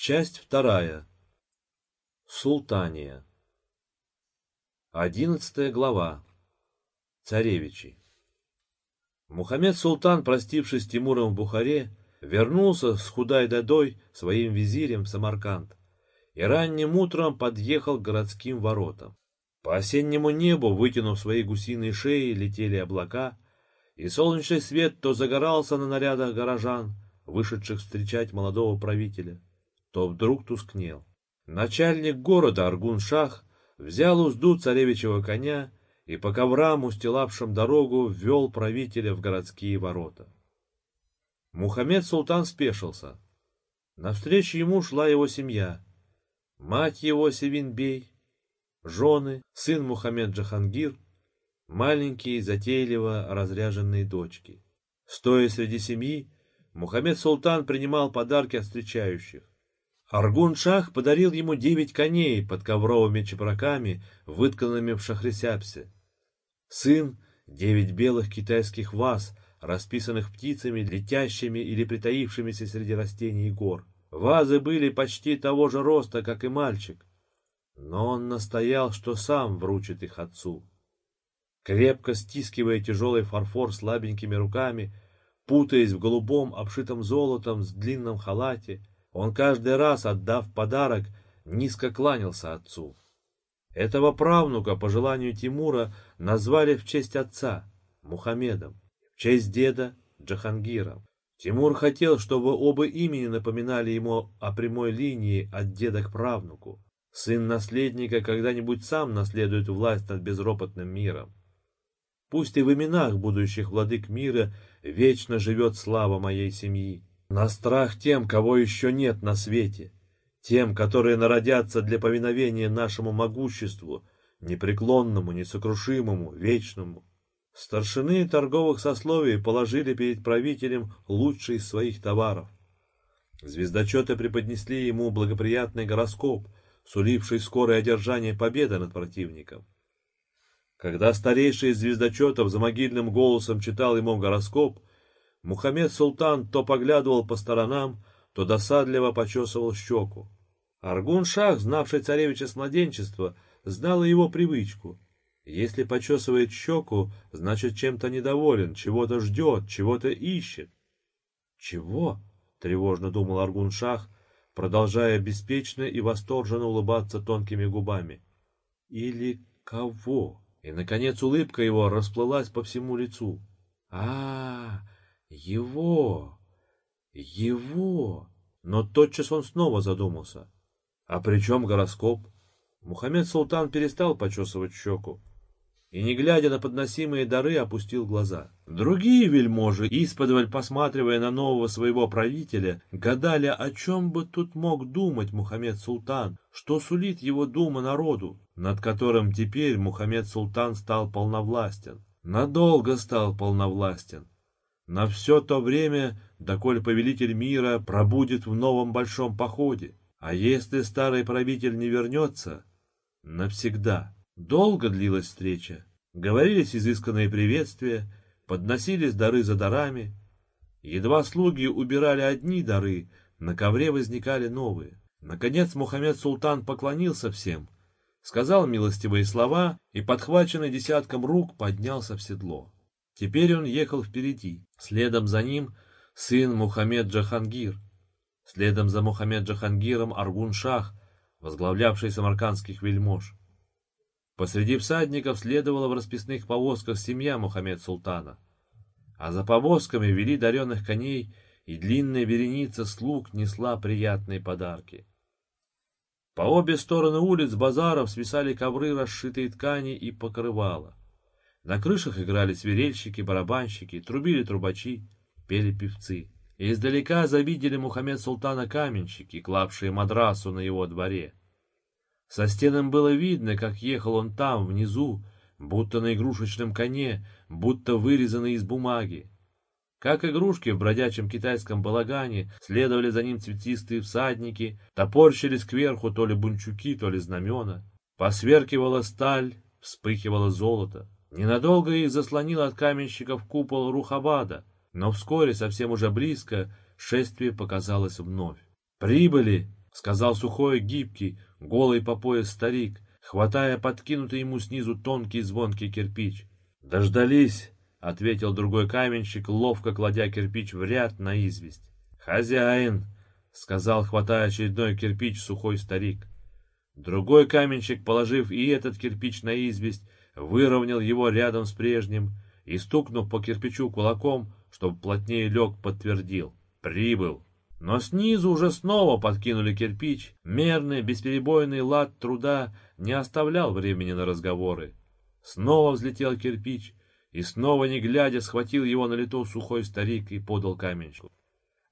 Часть вторая. Султания. Одиннадцатая глава. Царевичи. Мухаммед Султан, простившись с Тимуром в Бухаре, вернулся с Худай-Дадой, своим визирем, в Самарканд, и ранним утром подъехал к городским воротам. По осеннему небу, вытянув свои гусиные шеи, летели облака, и солнечный свет то загорался на нарядах горожан, вышедших встречать молодого правителя, то вдруг тускнел. Начальник города Аргун-Шах взял узду царевичего коня и по коврам, устилавшим дорогу, ввел правителя в городские ворота. Мухаммед Султан спешился. Навстречу ему шла его семья. Мать его Севинбей, жены, сын Мухаммед Джахангир, маленькие, затейливо разряженные дочки. Стоя среди семьи, Мухаммед Султан принимал подарки от встречающих. Аргун-шах подарил ему девять коней под ковровыми чепраками, вытканными в шахрисяпсе. Сын — девять белых китайских ваз, расписанных птицами, летящими или притаившимися среди растений и гор. Вазы были почти того же роста, как и мальчик, но он настоял, что сам вручит их отцу. Крепко стискивая тяжелый фарфор слабенькими руками, путаясь в голубом, обшитом золотом, с длинном халате, он каждый раз, отдав подарок, низко кланялся отцу. Этого правнука, по желанию Тимура, назвали в честь отца, Мухаммедом, в честь деда, Джахангиром. Тимур хотел, чтобы оба имени напоминали ему о прямой линии от деда к правнуку. Сын наследника когда-нибудь сам наследует власть над безропотным миром. Пусть и в именах будущих владык мира вечно живет слава моей семьи. На страх тем, кого еще нет на свете тем, которые народятся для повиновения нашему могуществу, непреклонному, несокрушимому, вечному. Старшины торговых сословий положили перед правителем лучший из своих товаров. Звездочеты преподнесли ему благоприятный гороскоп, суливший скорое одержание победы над противником. Когда старейший из звездочетов за могильным голосом читал ему гороскоп, Мухаммед Султан то поглядывал по сторонам, то досадливо почесывал щеку. Аргун-шах, знавший царевича с младенчества, знал его привычку. Если почесывает щеку, значит чем-то недоволен, чего-то ждет, чего-то ищет. «Чего?» — тревожно думал Аргун-шах, продолжая беспечно и восторженно улыбаться тонкими губами. «Или кого?» И, наконец, улыбка его расплылась по всему лицу. а, -а его! Его!» Но тотчас он снова задумался. А при чем гороскоп? Мухаммед Султан перестал почесывать щеку и, не глядя на подносимые дары, опустил глаза. Другие вельможи, исподволь посматривая на нового своего правителя, гадали, о чем бы тут мог думать Мухаммед Султан, что сулит его дума народу, над которым теперь Мухаммед Султан стал полновластен. Надолго стал полновластен. На все то время, доколе повелитель мира пробудет в новом большом походе. А если старый правитель не вернется? Навсегда. Долго длилась встреча. Говорились изысканные приветствия, подносились дары за дарами. Едва слуги убирали одни дары, на ковре возникали новые. Наконец Мухаммед Султан поклонился всем, сказал милостивые слова и, подхваченный десятком рук, поднялся в седло. Теперь он ехал впереди, следом за ним сын Мухаммед Джахангир — Следом за Мухаммед Джахангиром Аргун-Шах, возглавлявший самаркандских вельмож. Посреди всадников следовала в расписных повозках семья Мухаммед Султана, а за повозками вели даренных коней, и длинная вереница слуг несла приятные подарки. По обе стороны улиц базаров свисали ковры, расшитые ткани и покрывала. На крышах играли свирельщики, барабанщики, трубили трубачи, пели певцы. Издалека завидели Мухаммед Султана каменщики, клавшие мадрасу на его дворе. Со стенам было видно, как ехал он там, внизу, будто на игрушечном коне, будто вырезанный из бумаги. Как игрушки в бродячем китайском балагане, следовали за ним цветистые всадники, топорщились кверху то ли бунчуки, то ли знамена. Посверкивала сталь, вспыхивало золото. Ненадолго их заслонил от каменщиков купол Рухабада — но вскоре, совсем уже близко, шествие показалось вновь. «Прибыли!» — сказал сухой, гибкий, голый по пояс старик, хватая подкинутый ему снизу тонкий звонкий кирпич. «Дождались!» — ответил другой каменщик, ловко кладя кирпич в ряд на известь. «Хозяин!» — сказал, хватая очередной кирпич, сухой старик. Другой каменщик, положив и этот кирпич на известь, выровнял его рядом с прежним и, стукнув по кирпичу кулаком, чтобы плотнее лег, подтвердил. «Прибыл!» Но снизу уже снова подкинули кирпич. Мерный, бесперебойный лад труда не оставлял времени на разговоры. Снова взлетел кирпич, и снова, не глядя, схватил его на лету сухой старик и подал каменщику.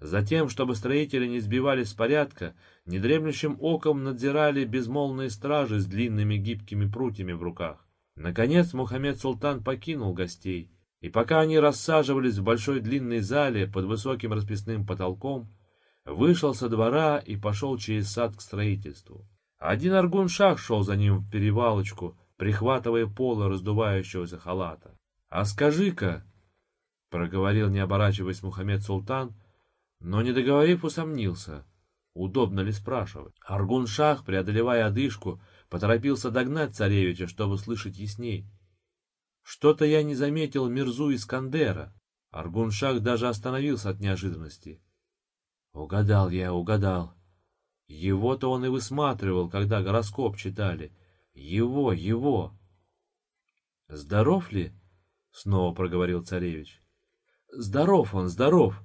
Затем, чтобы строители не сбивались с порядка, недремлющим оком надзирали безмолвные стражи с длинными гибкими прутьями в руках. Наконец Мухаммед Султан покинул гостей, и пока они рассаживались в большой длинной зале под высоким расписным потолком, вышел со двора и пошел через сад к строительству. Один аргун-шах шел за ним в перевалочку, прихватывая полы раздувающегося халата. — А скажи-ка, — проговорил, не оборачиваясь Мухаммед Султан, но, не договорив, усомнился, удобно ли спрашивать. Аргун-шах, преодолевая одышку, поторопился догнать царевича, чтобы слышать ясней. Что-то я не заметил Мирзу Искандера. Аргун-шах даже остановился от неожиданности. Угадал я, угадал. Его-то он и высматривал, когда гороскоп читали. Его, его. Здоров ли? Снова проговорил царевич. Здоров он, здоров.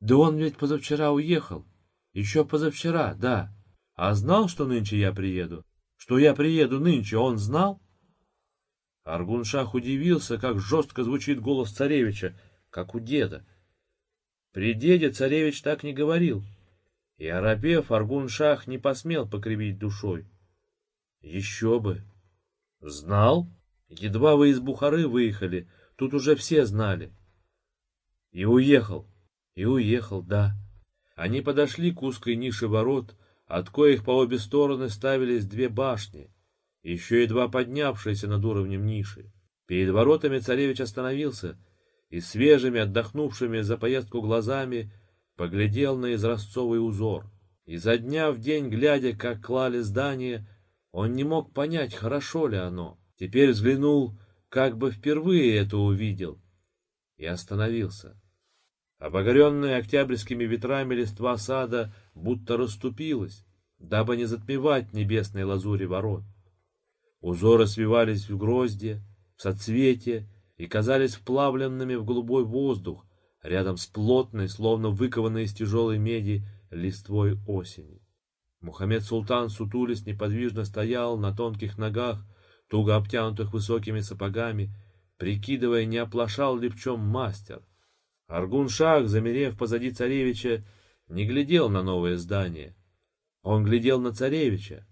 Да он ведь позавчера уехал. Еще позавчера, да. А знал, что нынче я приеду? Что я приеду нынче, он знал? Аргуншах удивился, как жестко звучит голос царевича, как у деда. При деде царевич так не говорил, и, оробев, Аргун-шах не посмел покривить душой. Еще бы! Знал? Едва вы из Бухары выехали, тут уже все знали. И уехал, и уехал, да. Они подошли к узкой нише ворот, от коих по обе стороны ставились две башни, еще едва поднявшиеся над уровнем ниши. Перед воротами царевич остановился — и свежими, отдохнувшими за поездку глазами поглядел на изразцовый узор. И за дня в день, глядя, как клали здание, он не мог понять, хорошо ли оно. Теперь взглянул, как бы впервые это увидел, и остановился. Обогренная октябрьскими ветрами листва сада будто расступилась, дабы не затмевать небесной лазури ворот. Узоры свивались в грозде, в соцветие, и казались вплавленными в голубой воздух, рядом с плотной, словно выкованной из тяжелой меди, листвой осени. Мухаммед Султан сутулись неподвижно стоял на тонких ногах, туго обтянутых высокими сапогами, прикидывая, не оплошал ли в чем мастер. Аргун-шах, замерев позади царевича, не глядел на новое здание. Он глядел на царевича.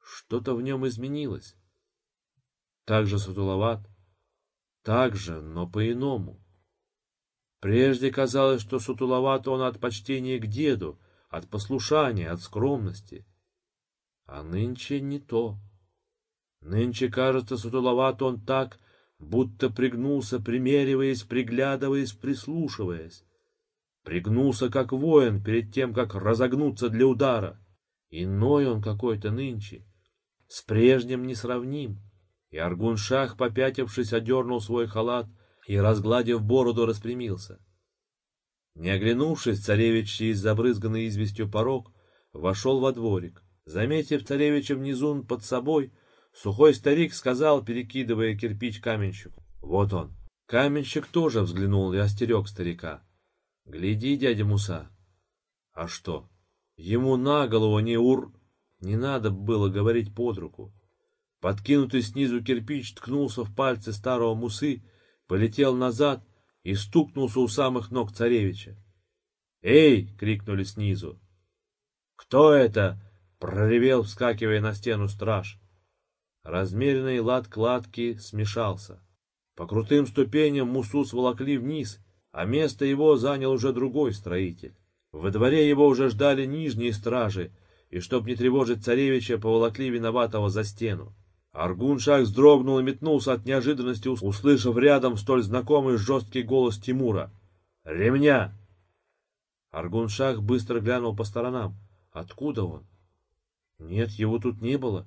Что-то в нем изменилось. Так же сутуловат, так же, но по-иному. Прежде казалось, что сутуловат он от почтения к деду, от послушания, от скромности. А нынче не то. Нынче, кажется, сутуловат он так, будто пригнулся, примериваясь, приглядываясь, прислушиваясь. Пригнулся, как воин, перед тем, как разогнуться для удара. Иной он какой-то нынче, с прежним не сравним. И Аргун-шах, попятившись, одернул свой халат и, разгладив бороду, распрямился. Не оглянувшись, царевич через забрызганный известью порог вошел во дворик. Заметив царевича внизу под собой, сухой старик сказал, перекидывая кирпич каменщику. Вот он. Каменщик тоже взглянул и остерег старика. Гляди, дядя Муса. А что? Ему на голову не ур... Не надо было говорить под руку. Подкинутый снизу кирпич ткнулся в пальцы старого мусы, полетел назад и стукнулся у самых ног царевича. «Эй!» — крикнули снизу. «Кто это?» — проревел, вскакивая на стену страж. Размеренный лад кладки смешался. По крутым ступеням мусу сволокли вниз, а место его занял уже другой строитель. Во дворе его уже ждали нижние стражи, и, чтоб не тревожить царевича, поволокли виноватого за стену. Аргун-шах вздрогнул и метнулся от неожиданности, услышав рядом столь знакомый жесткий голос Тимура. «Ремня!» Аргун-шах быстро глянул по сторонам. Откуда он? Нет, его тут не было.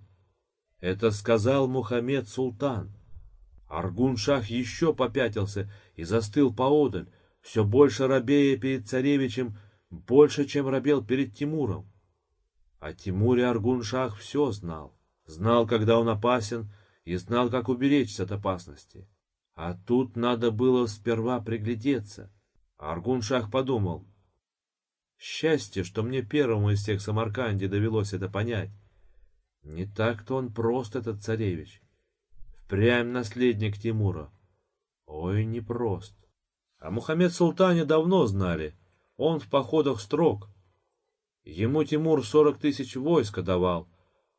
Это сказал Мухаммед Султан. Аргун-шах еще попятился и застыл поодаль, все больше робея перед царевичем, больше, чем робел перед Тимуром. О Тимуре Аргун-шах все знал. Знал, когда он опасен, и знал, как уберечься от опасности. А тут надо было сперва приглядеться. Аргун-шах подумал. Счастье, что мне первому из всех Самарканде довелось это понять. Не так-то он прост, этот царевич. Впрямь наследник Тимура. Ой, непрост. А Мухаммед Султане давно знали. Он в походах строг. Ему Тимур сорок тысяч войска давал,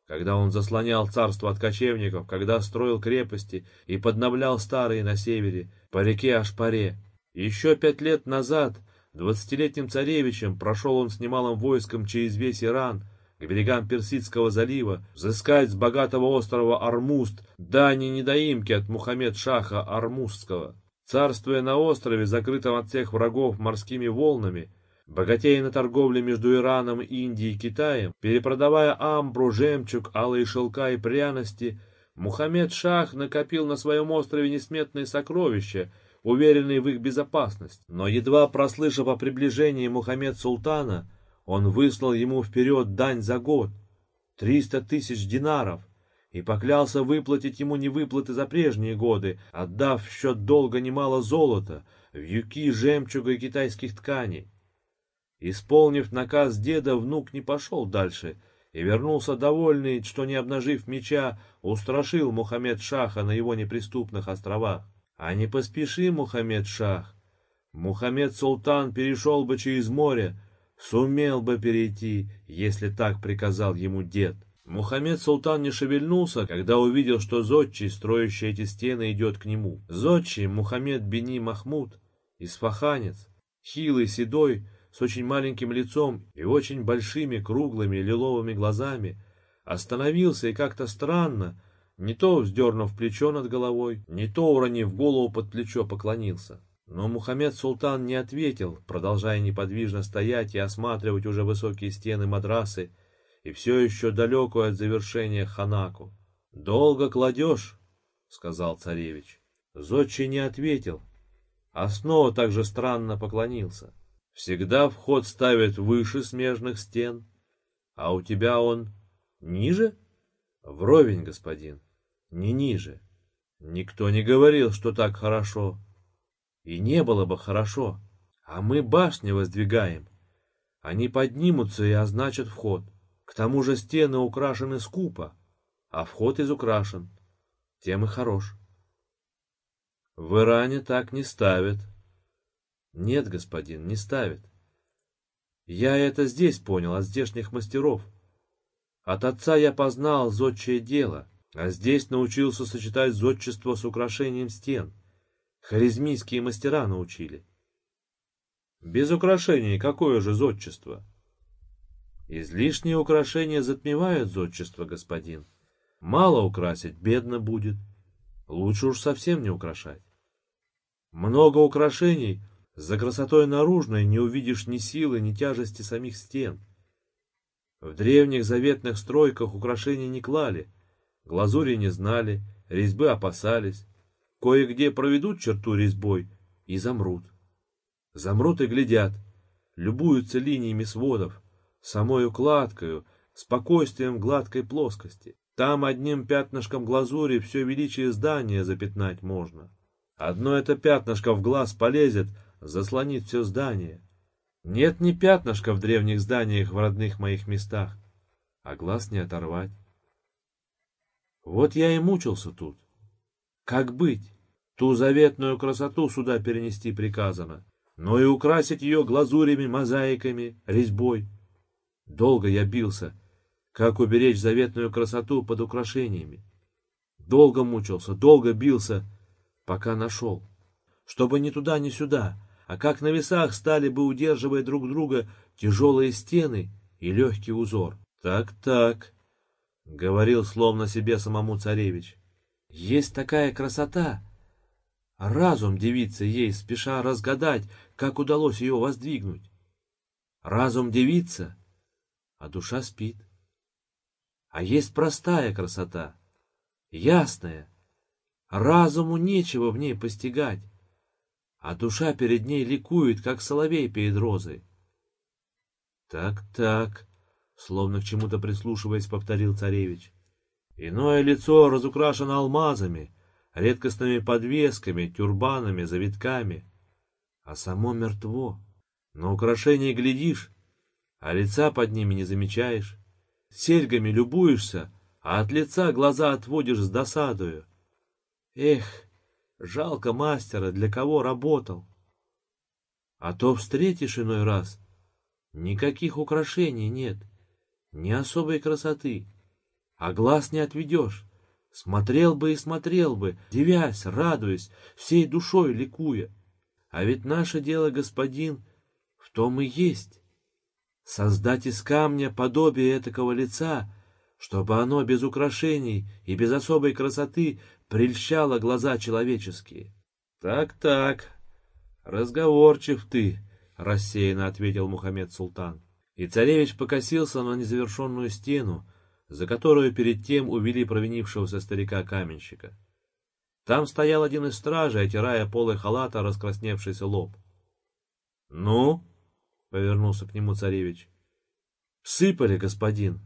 когда он заслонял царство от кочевников, когда строил крепости и подновлял старые на севере, по реке Ашпаре. Еще пять лет назад двадцатилетним царевичем прошел он с немалым войском через весь Иран, к берегам Персидского залива, взыскать с богатого острова Армуст дани недоимки от Мухаммед-Шаха Армустского. Царствуя на острове, закрытом от всех врагов морскими волнами, богатея на торговле между Ираном, Индией и Китаем, перепродавая амбру, жемчуг, алые шелка и пряности, Мухаммед Шах накопил на своем острове несметные сокровища, уверенные в их безопасность. Но едва прослышав о приближении Мухаммед Султана, он выслал ему вперед дань за год, триста тысяч динаров, и поклялся выплатить ему невыплаты за прежние годы, отдав в счет долга немало золота, вьюки, жемчуга и китайских тканей. Исполнив наказ деда, внук не пошел дальше и вернулся довольный, что, не обнажив меча, устрашил Мухаммед Шаха на его неприступных островах. А не поспеши, Мухаммед Шах. Мухаммед Султан перешел бы через море, сумел бы перейти, если так приказал ему дед. Мухаммед Султан не шевельнулся, когда увидел, что Зодчий, строящий эти стены, идет к нему. Зодчий Мухаммед Бени Махмуд, исфаханец, хилый, седой, с очень маленьким лицом и очень большими круглыми лиловыми глазами, остановился и как-то странно, не то вздернув плечо над головой, не то уронив голову под плечо поклонился. Но Мухаммед Султан не ответил, продолжая неподвижно стоять и осматривать уже высокие стены мадрасы, и все еще далекую от завершения ханаку. «Долго кладешь?» — сказал царевич. Зодчий не ответил, а снова так же странно поклонился. «Всегда вход ставят выше смежных стен, а у тебя он ниже?» «Вровень, господин, не ниже. Никто не говорил, что так хорошо. И не было бы хорошо, а мы башни воздвигаем. Они поднимутся и означат вход. К тому же стены украшены скупо, а вход изукрашен. Тем и хорош. В Иране так не ставят. Нет, господин, не ставят. Я это здесь понял, от здешних мастеров. От отца я познал зодчее дело, а здесь научился сочетать зодчество с украшением стен. Харизмийские мастера научили. Без украшений какое же зодчество? Излишние украшения затмевают зодчество, господин. Мало украсить, бедно будет. Лучше уж совсем не украшать. Много украшений, за красотой наружной не увидишь ни силы, ни тяжести самих стен. В древних заветных стройках украшения не клали, глазури не знали, резьбы опасались. Кое-где проведут черту резьбой и замрут. Замрут и глядят, любуются линиями сводов, самой укладкою, спокойствием гладкой плоскости. Там одним пятнышком глазури все величие здания запятнать можно. Одно это пятнышко в глаз полезет, заслонит все здание. Нет ни пятнышка в древних зданиях в родных моих местах, а глаз не оторвать. Вот я и мучился тут. Как быть? Ту заветную красоту сюда перенести приказано, но и украсить ее глазурями, мозаиками, резьбой. Долго я бился, как уберечь заветную красоту под украшениями. Долго мучился, долго бился, пока нашел. Чтобы ни туда, ни сюда, а как на весах стали бы, удерживая друг друга, тяжелые стены и легкий узор. «Так-так», — говорил словно себе самому царевич, — «есть такая красота». Разум девицы ей, спеша разгадать, как удалось ее воздвигнуть. Разум девица а душа спит. А есть простая красота, ясная, разуму нечего в ней постигать, а душа перед ней ликует, как соловей перед розой. Так-так, словно к чему-то прислушиваясь, повторил царевич. Иное лицо разукрашено алмазами, редкостными подвесками, тюрбанами, завитками, а само мертво. На украшение глядишь, а лица под ними не замечаешь. Серьгами любуешься, а от лица глаза отводишь с досадою. Эх, жалко мастера, для кого работал. А то встретишь иной раз, никаких украшений нет, ни особой красоты, а глаз не отведешь. Смотрел бы и смотрел бы, девясь, радуясь, всей душой ликуя. А ведь наше дело, господин, в том и есть. Создать из камня подобие этакого лица, чтобы оно без украшений и без особой красоты прельщало глаза человеческие. Так-так, разговорчив ты, — рассеянно ответил Мухаммед Султан. И царевич покосился на незавершенную стену, за которую перед тем увели провинившегося старика-каменщика. Там стоял один из стражей, отирая полой халата раскрасневшийся лоб. — Ну? — повернулся к нему царевич. — Всыпали, господин.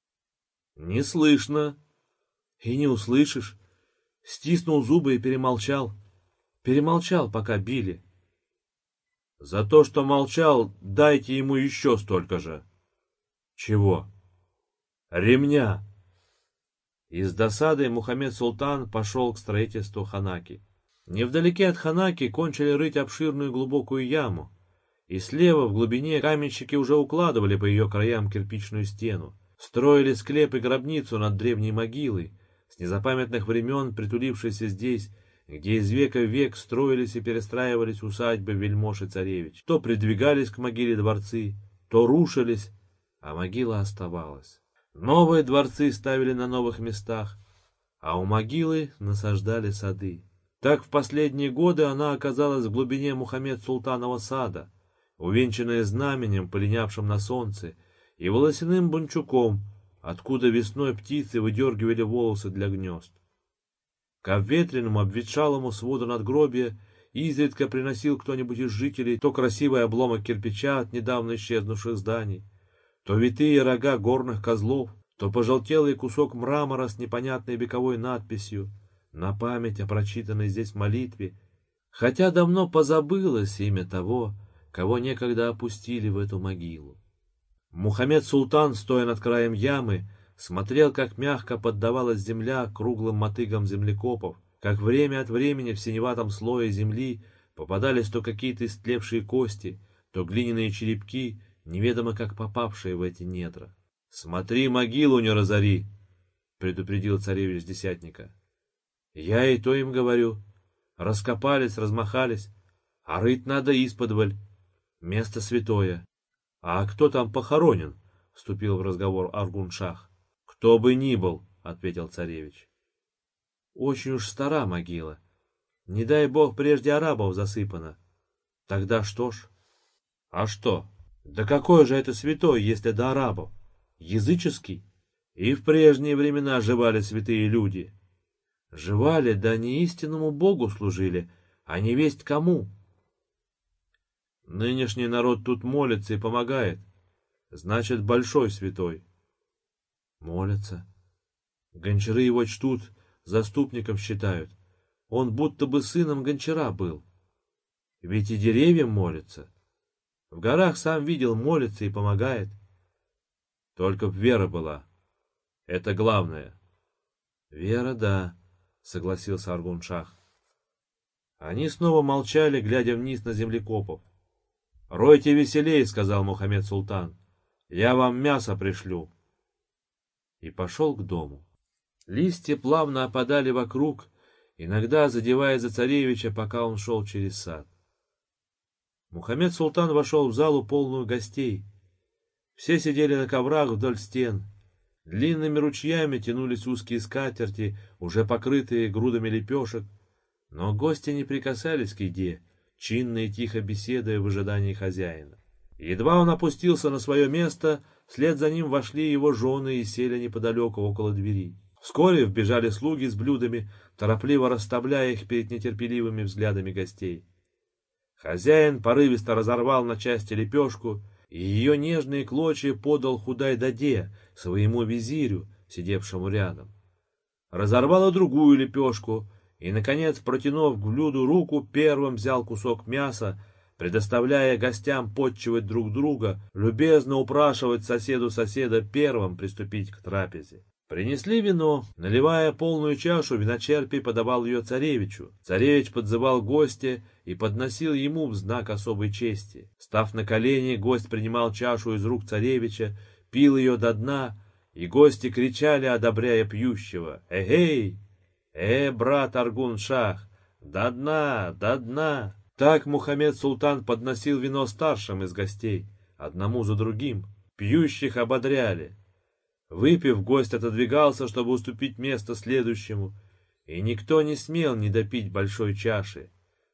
— Не слышно. — И не услышишь. Стиснул зубы и перемолчал. Перемолчал, пока били. — За то, что молчал, дайте ему еще столько же. — Чего? — Ремня! Из досады Мухаммед Султан пошел к строительству Ханаки. Невдалеке от Ханаки кончили рыть обширную глубокую яму, и слева в глубине каменщики уже укладывали по ее краям кирпичную стену, строили склеп и гробницу над древней могилой, с незапамятных времен притулившейся здесь, где из века в век строились и перестраивались усадьбы вельмож и царевич. То придвигались к могиле дворцы, то рушились, а могила оставалась. Новые дворцы ставили на новых местах, а у могилы насаждали сады. Так в последние годы она оказалась в глубине Мухаммед Султанова сада, увенчанная знаменем, полинявшим на солнце, и волосяным бунчуком, откуда весной птицы выдергивали волосы для гнезд. К обветренному, обветшалому своду надгробия изредка приносил кто-нибудь из жителей то красивый обломок кирпича от недавно исчезнувших зданий, то витые рога горных козлов, то пожелтелый кусок мрамора с непонятной вековой надписью на память о прочитанной здесь молитве, хотя давно позабылось имя того, кого некогда опустили в эту могилу. Мухаммед Султан, стоя над краем ямы, смотрел, как мягко поддавалась земля круглым мотыгам землекопов, как время от времени в синеватом слое земли попадались то какие-то истлевшие кости, то глиняные черепки, неведомо как попавшие в эти недра. — Смотри, могилу не разори! — предупредил царевич десятника. — Я и то им говорю. Раскопались, размахались, а рыть надо исподволь. Место святое. — А кто там похоронен? — вступил в разговор Аргун-шах. — Кто бы ни был, — ответил царевич. — Очень уж стара могила. Не дай бог, прежде арабов засыпана. Тогда что ж? — А что? — да какой же это святой, если до арабов? Языческий? И в прежние времена живали святые люди. Живали, да не истинному Богу служили, а не весть кому. Нынешний народ тут молится и помогает. Значит, большой святой. Молятся. Гончары его чтут, заступником считают. Он будто бы сыном гончара был. Ведь и деревьям молятся. В горах сам видел, молится и помогает. Только б вера была. Это главное. Вера, да, согласился Аргуншах. Они снова молчали, глядя вниз на землекопов. «Ройте веселей», — сказал Мухаммед Султан. «Я вам мясо пришлю». И пошел к дому. Листья плавно опадали вокруг, иногда задевая за царевича, пока он шел через сад. Мухаммед Султан вошел в залу, полную гостей. Все сидели на коврах вдоль стен. Длинными ручьями тянулись узкие скатерти, уже покрытые грудами лепешек. Но гости не прикасались к еде, чинно и тихо беседуя в ожидании хозяина. Едва он опустился на свое место, вслед за ним вошли его жены и сели неподалеку около двери. Вскоре вбежали слуги с блюдами, торопливо расставляя их перед нетерпеливыми взглядами гостей. Хозяин порывисто разорвал на части лепешку, и ее нежные клочья подал Худай-Даде, своему визирю, сидевшему рядом. Разорвал и другую лепешку, и, наконец, протянув к блюду руку, первым взял кусок мяса, предоставляя гостям подчивать друг друга, любезно упрашивать соседу соседа первым приступить к трапезе. Принесли вино, наливая полную чашу, виночерпий подавал ее царевичу. Царевич подзывал гостя и подносил ему в знак особой чести. Став на колени, гость принимал чашу из рук царевича, пил ее до дна, и гости кричали, одобряя пьющего. «Эгей! Э, брат Аргун-шах! До дна, до дна!» Так Мухаммед Султан подносил вино старшим из гостей, одному за другим. Пьющих ободряли. Выпив, гость отодвигался, чтобы уступить место следующему, и никто не смел не допить большой чаши.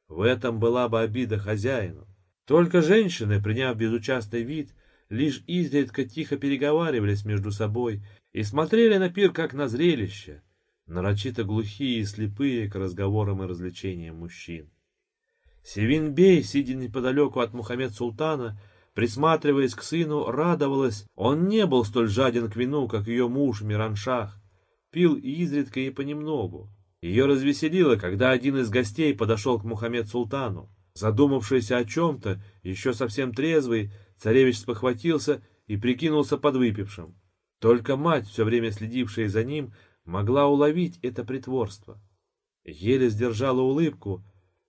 В этом была бы обида хозяину. Только женщины, приняв безучастный вид, лишь изредка тихо переговаривались между собой и смотрели на пир как на зрелище, нарочито глухие и слепые к разговорам и развлечениям мужчин. Севинбей, сидя неподалеку от Мухаммед Султана, присматриваясь к сыну, радовалась. Он не был столь жаден к вину, как ее муж Мираншах. Пил изредка и понемногу. Ее развеселило, когда один из гостей подошел к Мухаммед Султану. Задумавшийся о чем-то, еще совсем трезвый, царевич спохватился и прикинулся подвыпившим. Только мать, все время следившая за ним, могла уловить это притворство. Еле сдержала улыбку,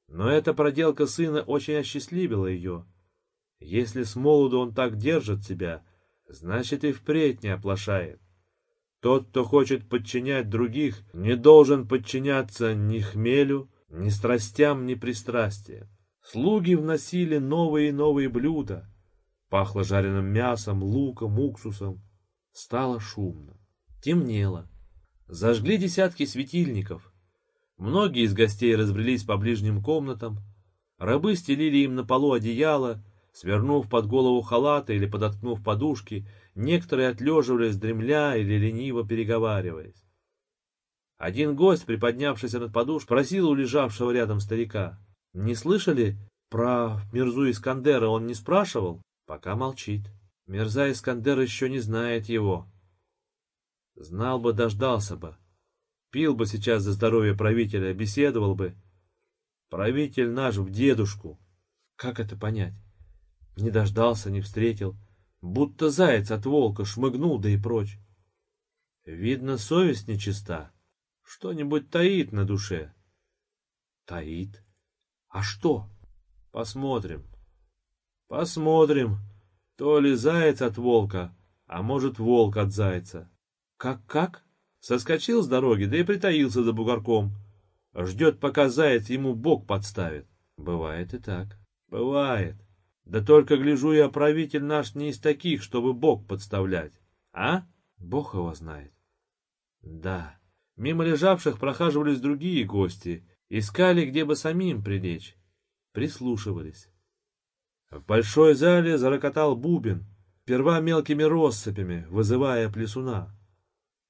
но эта проделка сына очень осчастливила ее. Если с молоду он так держит себя, значит и впредь не оплошает. Тот, кто хочет подчинять других, не должен подчиняться ни хмелю, ни страстям, ни пристрастиям. Слуги вносили новые и новые блюда. Пахло жареным мясом, луком, уксусом. Стало шумно. Темнело. Зажгли десятки светильников. Многие из гостей разбрелись по ближним комнатам. Рабы стелили им на полу одеяло, Свернув под голову халата или подоткнув подушки, некоторые отлеживались, дремля или лениво переговариваясь. Один гость, приподнявшись над подушкой, спросил у лежавшего рядом старика. «Не слышали про Мирзу Искандера? Он не спрашивал?» Пока молчит. Мирза Искандер еще не знает его. Знал бы, дождался бы. Пил бы сейчас за здоровье правителя, беседовал бы. Правитель наш в дедушку. Как это понять? Не дождался, не встретил, будто заяц от волка шмыгнул, да и прочь. Видно, совесть нечиста, что-нибудь таит на душе. Таит? А что? Посмотрим. Посмотрим, то ли заяц от волка, а может волк от зайца. Как-как? Соскочил с дороги, да и притаился за бугорком. Ждет, пока заяц ему бок подставит. Бывает и так. Бывает. Да только, гляжу я, правитель наш не из таких, чтобы Бог подставлять. А? Бог его знает. Да. Мимо лежавших прохаживались другие гости, искали, где бы самим прилечь. Прислушивались. В большой зале зарокотал бубен, сперва мелкими россыпями, вызывая плесуна.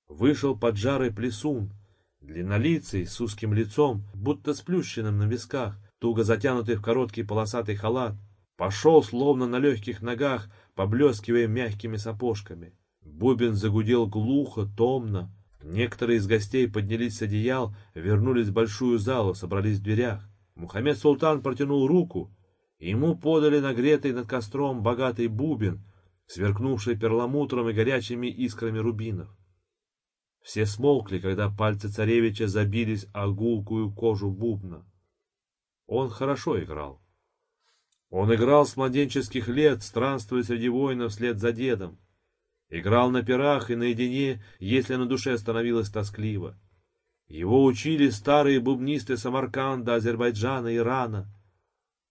Вышел поджарый плесун, длиннолицый, с узким лицом, будто сплющенным на висках, туго затянутый в короткий полосатый халат, Пошел, словно на легких ногах, поблескивая мягкими сапожками. Бубен загудел глухо, томно. Некоторые из гостей поднялись с одеял, вернулись в большую залу, собрались в дверях. Мухаммед Султан протянул руку, и ему подали нагретый над костром богатый бубен, сверкнувший перламутром и горячими искрами рубинов. Все смолкли, когда пальцы царевича забились о гулкую кожу бубна. Он хорошо играл. Он играл с младенческих лет, странствуя среди воинов вслед за дедом. Играл на пирах и наедине, если на душе становилось тоскливо. Его учили старые бубнисты Самарканда, Азербайджана, Ирана.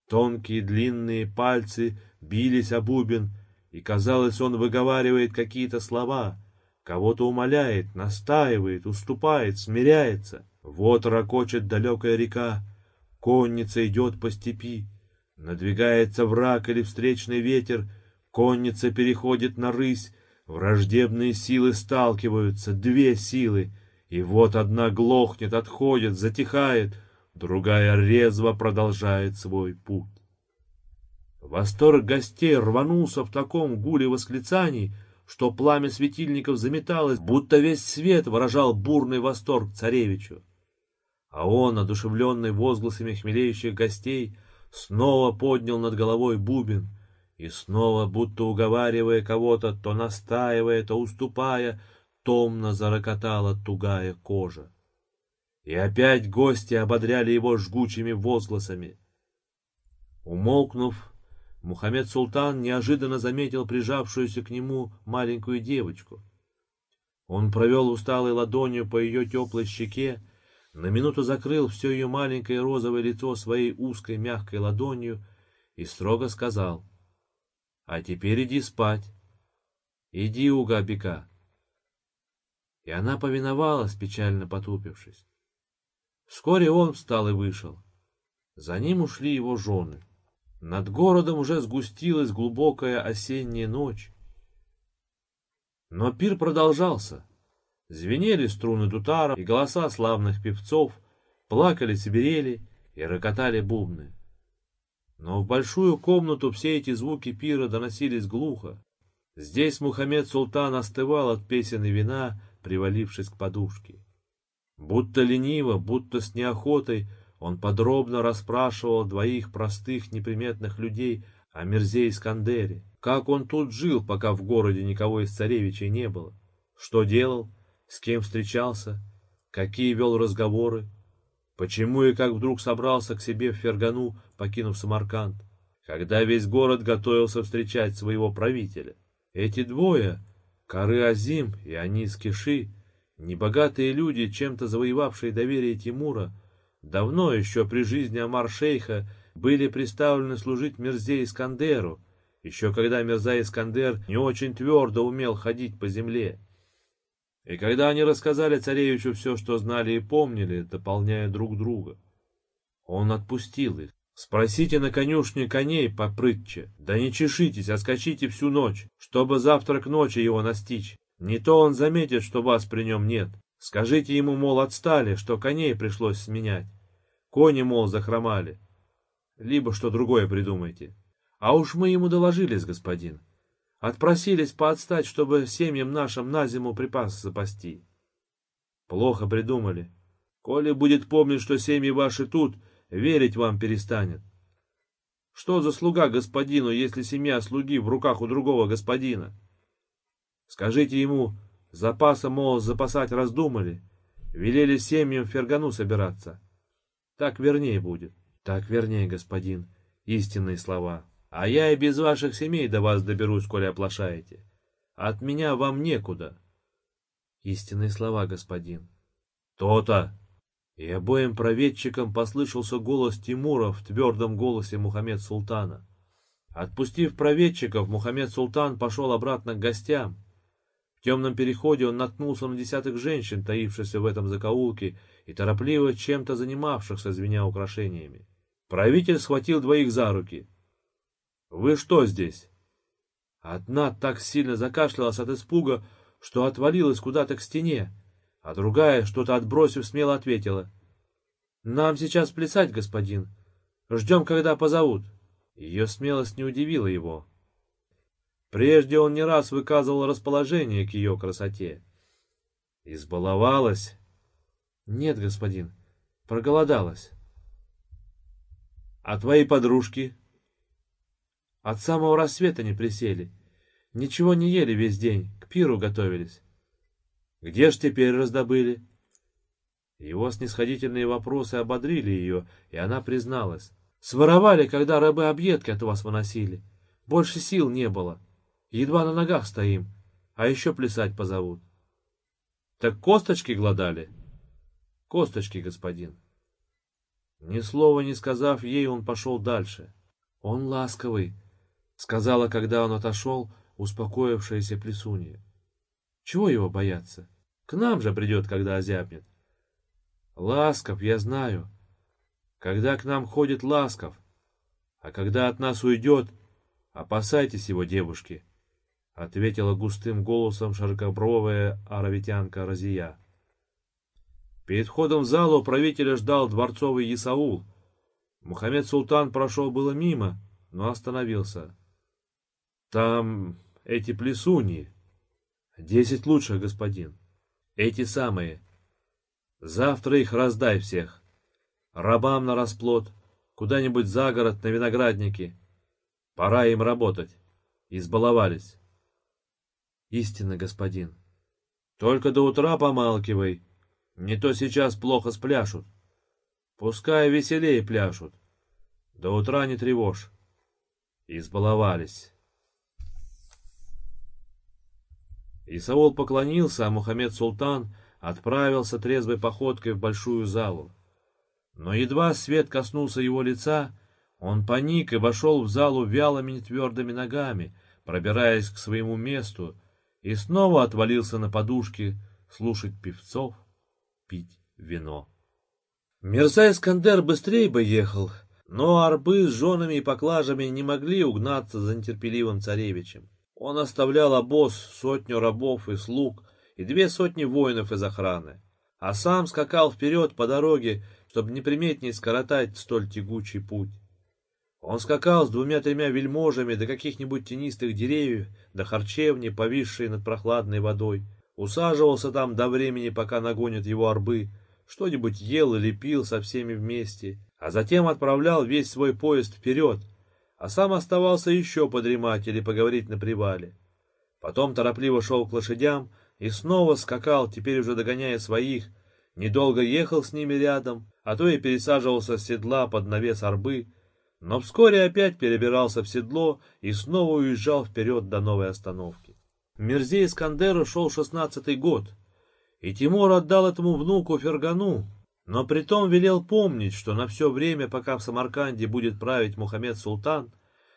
Тонкие длинные пальцы бились о бубен, и, казалось, он выговаривает какие-то слова, кого-то умоляет, настаивает, уступает, смиряется. Вот ракочет далекая река, конница идет по степи, Надвигается враг или встречный ветер, конница переходит на рысь, Враждебные силы сталкиваются, две силы, и вот одна глохнет, отходит, затихает, другая резво продолжает свой путь. Восторг гостей рванулся в таком гуле восклицаний, что пламя светильников заметалось, будто весь свет выражал бурный восторг царевичу. А он, одушевленный возгласами хмелеющих гостей, снова поднял над головой бубен и снова, будто уговаривая кого-то, то настаивая, то уступая, томно зарокотала тугая кожа. И опять гости ободряли его жгучими возгласами. Умолкнув, Мухаммед Султан неожиданно заметил прижавшуюся к нему маленькую девочку. Он провел усталой ладонью по ее теплой щеке, на минуту закрыл все ее маленькое розовое лицо своей узкой мягкой ладонью и строго сказал, «А теперь иди спать. Иди, Угабика». И она повиновалась, печально потупившись. Вскоре он встал и вышел. За ним ушли его жены. Над городом уже сгустилась глубокая осенняя ночь. Но пир продолжался. Звенели струны дутара и голоса славных певцов, плакали сибирели и рокотали бубны. Но в большую комнату все эти звуки пира доносились глухо. Здесь Мухаммед Султан остывал от песен и вина, привалившись к подушке. Будто лениво, будто с неохотой он подробно расспрашивал двоих простых неприметных людей о Мирзе Искандере, как он тут жил, пока в городе никого из царевичей не было, что делал, с кем встречался, какие вел разговоры, почему и как вдруг собрался к себе в Фергану, покинув Самарканд, когда весь город готовился встречать своего правителя. Эти двое, Кары Азим и Анис Киши, Небогатые люди, чем-то завоевавшие доверие Тимура, давно еще при жизни Амар-шейха были приставлены служить Мирзе Искандеру, еще когда Мирза Искандер не очень твердо умел ходить по земле. И когда они рассказали царевичу все, что знали и помнили, дополняя друг друга, он отпустил их. Спросите на конюшне коней по прытче, да не чешитесь, а скачите всю ночь, чтобы завтра к ночи его настичь. Не то он заметит, что вас при нем нет. Скажите ему, мол, отстали, что коней пришлось сменять. Кони, мол, захромали. Либо что другое придумайте. А уж мы ему доложились, господин. Отпросились поотстать, чтобы семьям нашим на зиму припасы запасти. Плохо придумали. Коли будет помнить, что семьи ваши тут, верить вам перестанет. Что за слуга господину, если семья слуги в руках у другого господина? Скажите ему, запаса, мол, запасать раздумали. Велели семьям в Фергану собираться. Так вернее будет. Так вернее, господин. Истинные слова. А я и без ваших семей до вас доберусь, коли оплошаете. От меня вам некуда. Истинные слова, господин. То-то. И обоим проведчикам послышался голос Тимура в твердом голосе Мухаммед Султана. Отпустив проведчиков, Мухаммед Султан пошел обратно к гостям, в темном переходе он наткнулся на десяток женщин, таившихся в этом закоулке и торопливо чем-то занимавшихся, звеня украшениями. Правитель схватил двоих за руки. «Вы что здесь?» Одна так сильно закашлялась от испуга, что отвалилась куда-то к стене, а другая, что-то отбросив, смело ответила. «Нам сейчас плясать, господин. Ждем, когда позовут». Ее смелость не удивила его. Прежде он не раз выказывал расположение к ее красоте. Избаловалась? Нет, господин, проголодалась. А твои подружки? От самого рассвета не присели. Ничего не ели весь день, к пиру готовились. Где ж теперь раздобыли? Его снисходительные вопросы ободрили ее, и она призналась. Своровали, когда рабы объедки от вас выносили. Больше сил не было. Едва на ногах стоим, а еще плясать позовут. Так косточки гладали? Косточки, господин. Ни слова не сказав ей, он пошел дальше. Он ласковый, сказала, когда он отошел, успокоившаяся плесунья. Чего его бояться? К нам же придет, когда озябнет. Ласков, я знаю. Когда к нам ходит Ласков, а когда от нас уйдет, опасайтесь его, девушки. — ответила густым голосом широкобровая аравитянка Разия. Перед входом в залу правителя ждал дворцовый Исаул. Мухаммед Султан прошел было мимо, но остановился. «Там эти плесуни. Десять лучших, господин. Эти самые. Завтра их раздай всех. Рабам на расплод, куда-нибудь за город, на виноградники. Пора им работать. Избаловались». «Истинно, господин. Только до утра помалкивай, не то сейчас плохо спляшут. Пускай веселее пляшут. До утра не тревожь. Избаловались». Исаул поклонился, а Мухаммед Султан отправился трезвой походкой в большую залу. Но едва свет коснулся его лица, он паник и вошел в залу вялыми твердыми ногами, пробираясь к своему месту, и снова отвалился на подушке слушать певцов, пить вино. Мирза Искандер быстрее бы ехал, но арбы с женами и поклажами не могли угнаться за нетерпеливым царевичем. Он оставлял обоз, сотню рабов и слуг и две сотни воинов из охраны, а сам скакал вперед по дороге, чтобы неприметнее скоротать столь тягучий путь. Он скакал с двумя-тремя вельможами до каких-нибудь тенистых деревьев, до харчевни, повисшей над прохладной водой, усаживался там до времени, пока нагонят его арбы, что-нибудь ел или пил со всеми вместе, а затем отправлял весь свой поезд вперед, а сам оставался еще подремать или поговорить на привале. Потом торопливо шел к лошадям и снова скакал, теперь уже догоняя своих, недолго ехал с ними рядом, а то и пересаживался с седла под навес арбы, но вскоре опять перебирался в седло и снова уезжал вперед до новой остановки. Мирзей Искандеру шел шестнадцатый год, и Тимур отдал этому внуку Фергану, но притом велел помнить, что на все время, пока в Самарканде будет править Мухаммед Султан,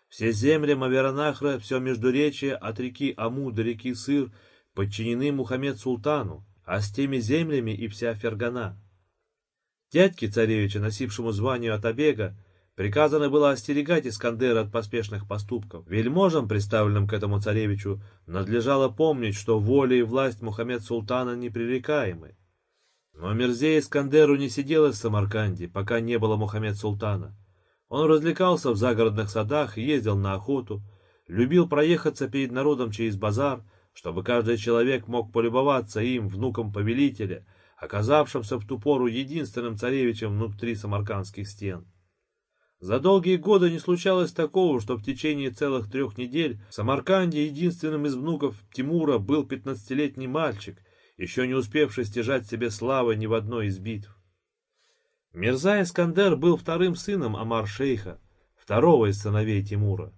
все земли Маверанахра, все междуречие от реки Аму до реки Сыр подчинены Мухаммед Султану, а с теми землями и вся Фергана. Дядьке царевича, носившему звание Атабега, Приказано было остерегать Искандера от поспешных поступков. Вельможам, представленным к этому царевичу, надлежало помнить, что воля и власть Мухаммед Султана непререкаемы. Но Мирзей Искандеру не сидел в Самарканде, пока не было Мухаммед Султана. Он развлекался в загородных садах, ездил на охоту, любил проехаться перед народом через базар, чтобы каждый человек мог полюбоваться им, внуком повелителя, оказавшимся в ту пору единственным царевичем внутри самаркандских стен. За долгие годы не случалось такого, что в течение целых трех недель в Самарканде единственным из внуков Тимура был пятнадцатилетний мальчик, еще не успевший стяжать себе славы ни в одной из битв. Мирза Искандер был вторым сыном Амар-шейха, второго из сыновей Тимура.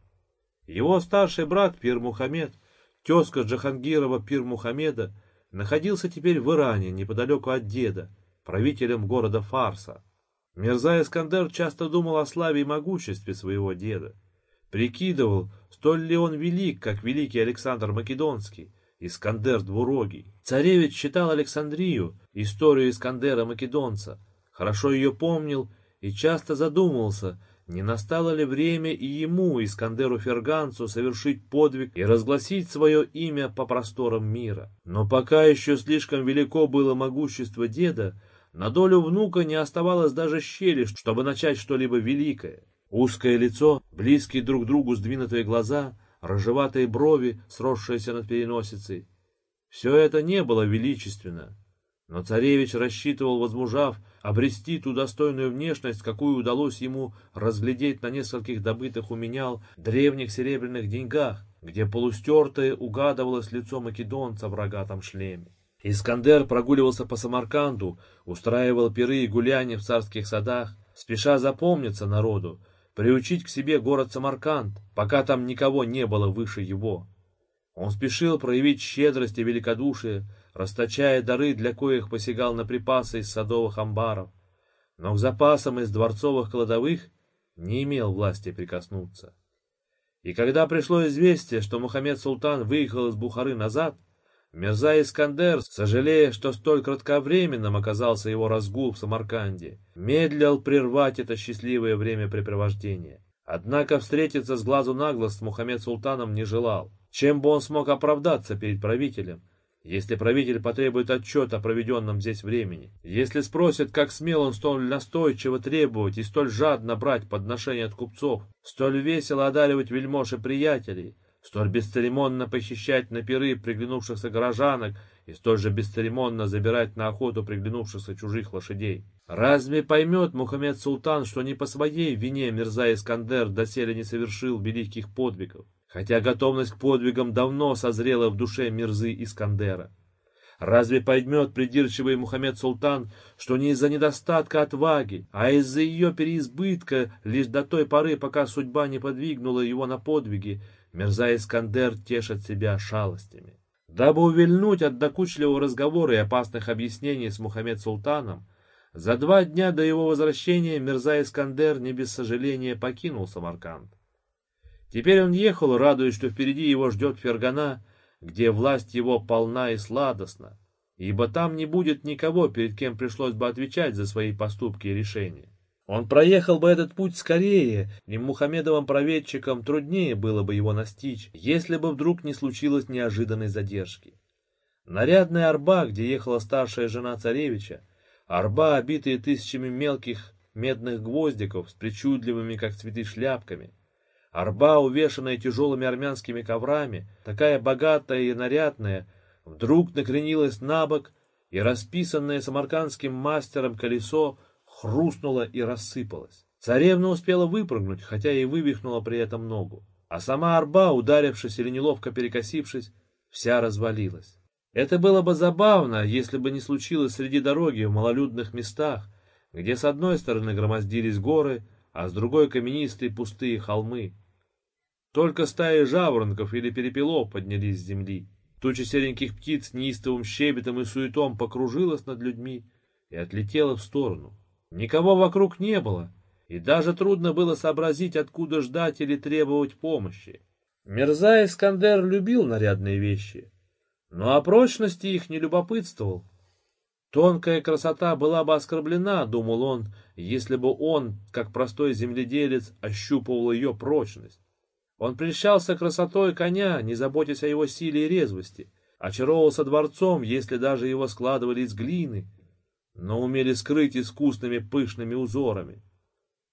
Его старший брат Пир Мухаммед, тезка Джахангирова Пир Мухаммеда, находился теперь в Иране, неподалеку от деда, правителем города Фарса. Мирза Искандер часто думал о славе и могуществе своего деда. Прикидывал, столь ли он велик, как великий Александр Македонский, Искандер Двурогий. Царевич читал Александрию, историю Искандера Македонца, хорошо ее помнил и часто задумывался, не настало ли время и ему, Искандеру Ферганцу, совершить подвиг и разгласить свое имя по просторам мира. Но пока еще слишком велико было могущество деда, на долю внука не оставалось даже щели, чтобы начать что-либо великое. Узкое лицо, близкие друг другу сдвинутые глаза, рыжеватые брови, сросшиеся над переносицей. Все это не было величественно. Но царевич рассчитывал, возмужав, обрести ту достойную внешность, какую удалось ему разглядеть на нескольких добытых у менял древних серебряных деньгах, где полустертое угадывалось лицо македонца в рогатом шлеме. Искандер прогуливался по Самарканду, устраивал пиры и гуляния в царских садах, спеша запомниться народу, приучить к себе город Самарканд, пока там никого не было выше его. Он спешил проявить щедрость и великодушие, расточая дары, для коих посягал на припасы из садовых амбаров, но к запасам из дворцовых кладовых не имел власти прикоснуться. И когда пришло известие, что Мухаммед Султан выехал из Бухары назад, Мирза Искандер, сожалея, что столь кратковременным оказался его разгул в Самарканде, медлил прервать это счастливое времяпрепровождение. Однако встретиться с глазу на глаз с Мухаммед Султаном не желал. Чем бы он смог оправдаться перед правителем, если правитель потребует отчет о проведенном здесь времени? Если спросит, как смел он столь настойчиво требовать и столь жадно брать подношения от купцов, столь весело одаривать вельмож и приятелей, столь бесцеремонно похищать на пиры приглянувшихся горожанок и столь же бесцеремонно забирать на охоту приглянувшихся чужих лошадей. Разве поймет Мухаммед Султан, что не по своей вине Мирза Искандер доселе не совершил великих подвигов, хотя готовность к подвигам давно созрела в душе Мирзы Искандера? Разве поймет придирчивый Мухаммед Султан, что не из-за недостатка отваги, а из-за ее переизбытка, лишь до той поры, пока судьба не подвигнула его на подвиги, Мирза Искандер тешит себя шалостями? Дабы увильнуть от докучливого разговора и опасных объяснений с Мухаммед Султаном, за два дня до его возвращения Мирза Искандер не без сожаления покинул Самарканд. Теперь он ехал, радуясь, что впереди его ждет Фергана, где власть его полна и сладостна, ибо там не будет никого, перед кем пришлось бы отвечать за свои поступки и решения. Он проехал бы этот путь скорее, и Мухаммедовым проведчикам труднее было бы его настичь, если бы вдруг не случилось неожиданной задержки. Нарядная арба, где ехала старшая жена царевича, Арба, обитые тысячами мелких медных гвоздиков с причудливыми, как цветы, шляпками. Арба, увешанная тяжелыми армянскими коврами, такая богатая и нарядная, вдруг накренилась на бок, и расписанное самаркандским мастером колесо хрустнуло и рассыпалось. Царевна успела выпрыгнуть, хотя и вывихнула при этом ногу. А сама арба, ударившись или неловко перекосившись, вся развалилась. Это было бы забавно, если бы не случилось среди дороги в малолюдных местах, где с одной стороны громоздились горы, а с другой каменистые пустые холмы. Только стаи жаворонков или перепелов поднялись с земли. Туча сереньких птиц неистовым щебетом и суетом покружилась над людьми и отлетела в сторону. Никого вокруг не было, и даже трудно было сообразить, откуда ждать или требовать помощи. Мерза Искандер любил нарядные вещи — но о прочности их не любопытствовал. Тонкая красота была бы оскорблена, думал он, если бы он, как простой земледелец, ощупывал ее прочность. Он прельщался красотой коня, не заботясь о его силе и резвости, очаровывался дворцом, если даже его складывали из глины, но умели скрыть искусными пышными узорами.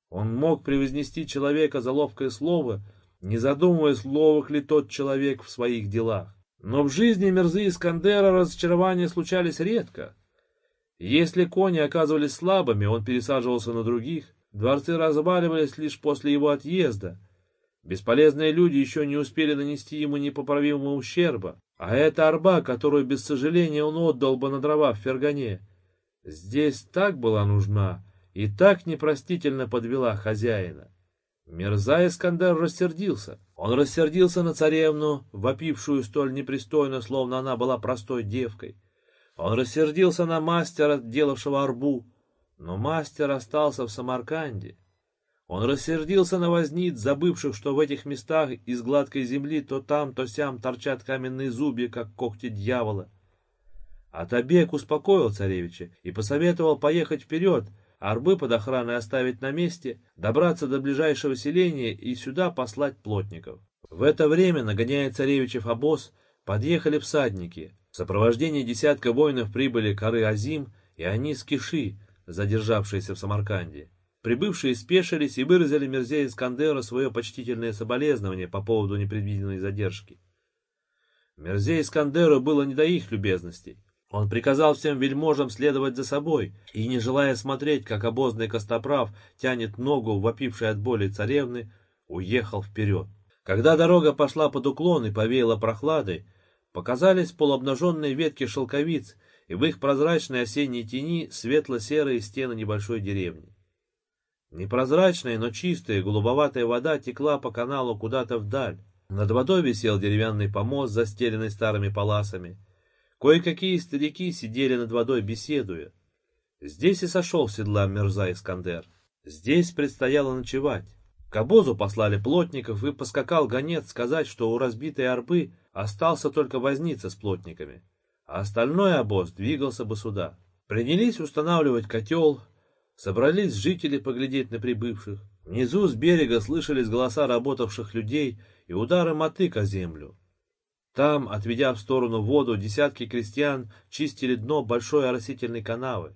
Он мог превознести человека за ловкое слово, не задумываясь, ловок ли тот человек в своих делах. Но в жизни Мерзы Искандера разочарования случались редко. Если кони оказывались слабыми, он пересаживался на других, дворцы разваливались лишь после его отъезда. Бесполезные люди еще не успели нанести ему непоправимого ущерба, а эта арба, которую без сожаления он отдал бы на дрова в Фергане, здесь так была нужна и так непростительно подвела хозяина. Мирза Искандер рассердился. Он рассердился на царевну, вопившую столь непристойно, словно она была простой девкой. Он рассердился на мастера, делавшего арбу, но мастер остался в Самарканде. Он рассердился на возниц, забывших, что в этих местах из гладкой земли то там, то сям торчат каменные зубья, как когти дьявола. Атабек успокоил царевича и посоветовал поехать вперед, арбы под охраной оставить на месте, добраться до ближайшего селения и сюда послать плотников. В это время, нагоняя царевичев обоз, подъехали всадники. В сопровождении десятка воинов прибыли коры Азим и они с Киши, задержавшиеся в Самарканде. Прибывшие спешились и выразили Мерзе Искандера свое почтительное соболезнование по поводу непредвиденной задержки. Мерзе Искандеру было не до их любезностей. Он приказал всем вельможам следовать за собой, и, не желая смотреть, как обозный костоправ тянет ногу, вопившей от боли царевны, уехал вперед. Когда дорога пошла под уклон и повеяла прохладой, показались полуобнаженные ветки шелковиц, и в их прозрачной осенней тени светло-серые стены небольшой деревни. Непрозрачная, но чистая, голубоватая вода текла по каналу куда-то вдаль. Над водой висел деревянный помост, застеленный старыми паласами. Кое-какие старики сидели над водой, беседуя. Здесь и сошел седла Мерза Искандер. Здесь предстояло ночевать. К обозу послали плотников, и поскакал гонец сказать, что у разбитой арбы остался только возница с плотниками, а остальной обоз двигался бы сюда. Принялись устанавливать котел, собрались жители поглядеть на прибывших. Внизу с берега слышались голоса работавших людей и удары мотык о землю. Там, отведя в сторону воду, десятки крестьян чистили дно большой оросительной канавы.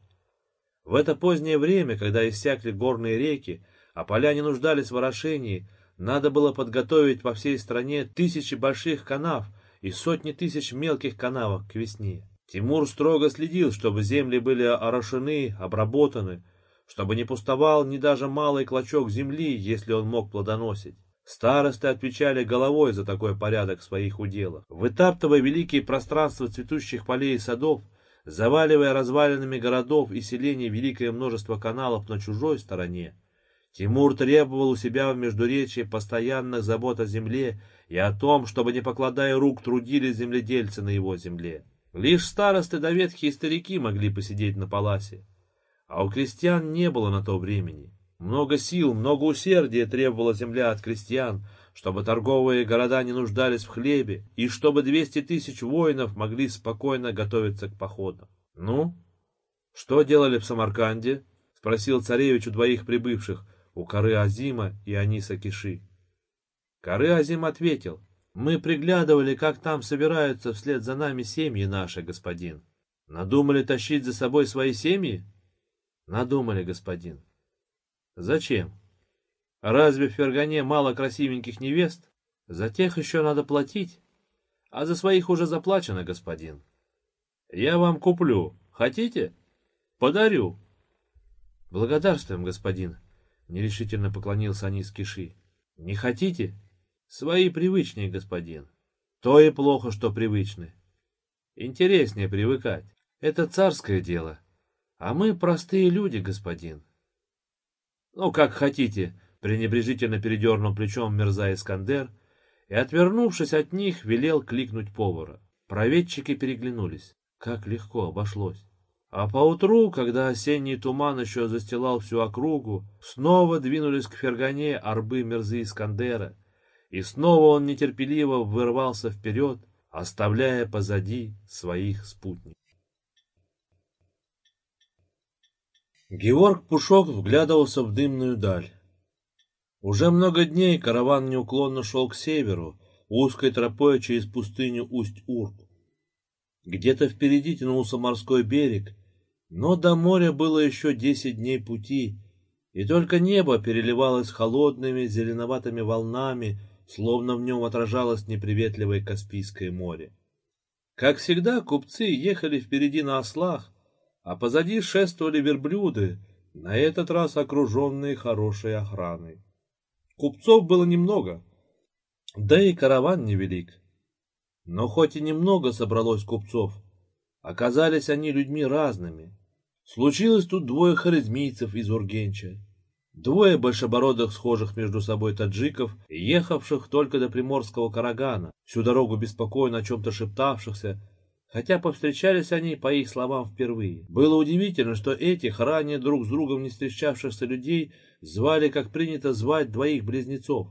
В это позднее время, когда иссякли горные реки, а поля не нуждались в орошении, надо было подготовить по всей стране тысячи больших канав и сотни тысяч мелких канавок к весне. Тимур строго следил, чтобы земли были орошены, обработаны, чтобы не пустовал ни даже малый клочок земли, если он мог плодоносить. Старосты отвечали головой за такой порядок в своих уделах. Вытаптывая великие пространства цветущих полей и садов, заваливая развалинами городов и селений великое множество каналов на чужой стороне, Тимур требовал у себя в Междуречье постоянных забот о земле и о том, чтобы, не покладая рук, трудились земледельцы на его земле. Лишь старосты да ветхие старики могли посидеть на паласе, а у крестьян не было на то времени. Много сил, много усердия требовала земля от крестьян, чтобы торговые города не нуждались в хлебе, и чтобы двести тысяч воинов могли спокойно готовиться к походам. — Ну, что делали в Самарканде? — спросил царевич у двоих прибывших, у коры Азима и Аниса Киши. Коры Азим ответил, — Мы приглядывали, как там собираются вслед за нами семьи наши, господин. Надумали тащить за собой свои семьи? Надумали, господин. Зачем? Разве в Фергане мало красивеньких невест? За тех еще надо платить. А за своих уже заплачено, господин. Я вам куплю. Хотите? Подарю. Благодарствуем, господин. Нерешительно поклонился Анис Киши. Не хотите? Свои привычнее, господин. То и плохо, что привычны. Интереснее привыкать. Это царское дело. А мы простые люди, господин. «Ну, как хотите», — пренебрежительно передернул плечом Мерза Искандер и, отвернувшись от них, велел кликнуть повара. Проведчики переглянулись. Как легко обошлось. А поутру, когда осенний туман еще застилал всю округу, снова двинулись к Фергане арбы Мерзы Искандера, и снова он нетерпеливо вырвался вперед, оставляя позади своих спутников. Георг Пушок вглядывался в дымную даль. Уже много дней караван неуклонно шел к северу, узкой тропой через пустыню Усть-Урт. Где-то впереди тянулся морской берег, но до моря было еще десять дней пути, и только небо переливалось холодными зеленоватыми волнами, словно в нем отражалось неприветливое Каспийское море. Как всегда, купцы ехали впереди на ослах, а позади шествовали верблюды, на этот раз окруженные хорошей охраной. Купцов было немного, да и караван невелик. Но хоть и немного собралось купцов, оказались они людьми разными. Случилось тут двое харизмийцев из Ургенча, двое большебородых, схожих между собой таджиков, ехавших только до приморского Карагана, всю дорогу беспокойно о чем-то шептавшихся, хотя повстречались они, по их словам, впервые. Было удивительно, что этих, ранее друг с другом не встречавшихся людей, звали, как принято звать, двоих близнецов.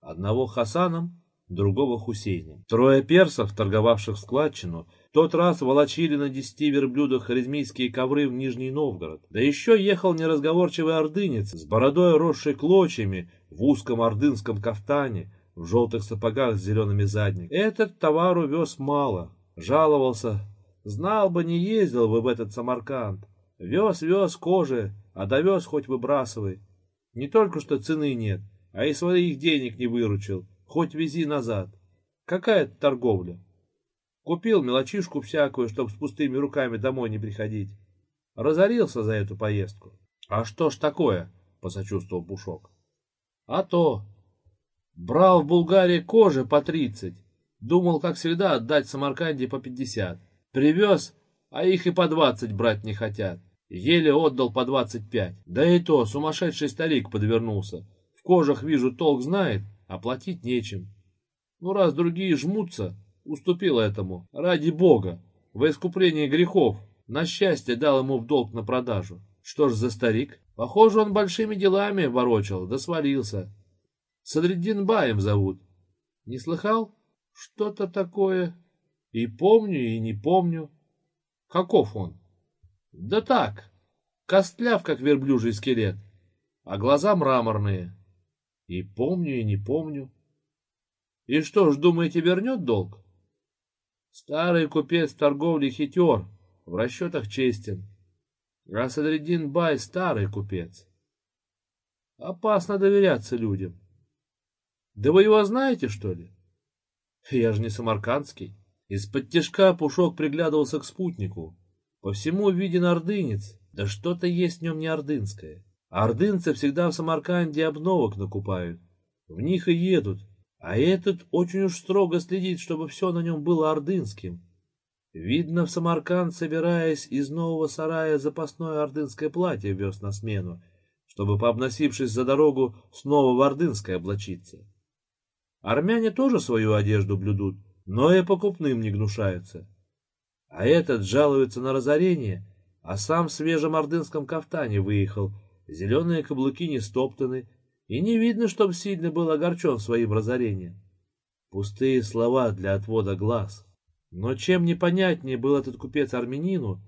Одного Хасаном, другого Хусейном. Трое персов, торговавших складчину, тот раз волочили на десяти верблюдах харизмийские ковры в Нижний Новгород. Да еще ехал неразговорчивый ордынец с бородой, росшей клочьями, в узком ордынском кафтане, в желтых сапогах с зелеными задниками. Этот товар увез мало, Жаловался. Знал бы, не ездил бы в этот Самарканд. Вез-вез кожи, а довез хоть выбрасывай. Не только что цены нет, а и своих денег не выручил. Хоть вези назад. Какая это торговля? Купил мелочишку всякую, чтоб с пустыми руками домой не приходить. Разорился за эту поездку. А что ж такое? Посочувствовал Пушок. А то. Брал в Булгарии кожи по тридцать, Думал, как всегда, отдать Самарканде по пятьдесят. Привез, а их и по двадцать брать не хотят. Еле отдал по двадцать пять. Да и то, сумасшедший старик подвернулся. В кожах, вижу, толк знает, а платить нечем. Ну, раз другие жмутся, уступил этому. Ради бога, во искупление грехов. На счастье дал ему в долг на продажу. Что ж за старик? Похоже, он большими делами ворочал, да свалился. Садриддин Баем зовут. Не слыхал? Что-то такое. И помню, и не помню. Каков он? Да так, костляв, как верблюжий скелет, а глаза мраморные. И помню, и не помню. И что ж, думаете, вернет долг? Старый купец в торговле хитер, в расчетах честен. А Садридин Бай старый купец. Опасно доверяться людям. Да вы его знаете, что ли? Я же не самаркандский. Из-под тяжка Пушок приглядывался к спутнику. По всему виден ордынец, да что-то есть в нем не ордынское. Ордынцы всегда в Самарканде обновок накупают. В них и едут. А этот очень уж строго следит, чтобы все на нем было ордынским. Видно, в Самарканд, собираясь из нового сарая, запасное ордынское платье вез на смену, чтобы, пообносившись за дорогу, снова в ордынское облачиться. Армяне тоже свою одежду блюдут, но и покупным не гнушаются. А этот жалуется на разорение, а сам в свежем ордынском кафтане выехал, зеленые каблуки не стоптаны, и не видно, чтоб сильно был огорчен своим разорением. Пустые слова для отвода глаз. Но чем непонятнее был этот купец армянину,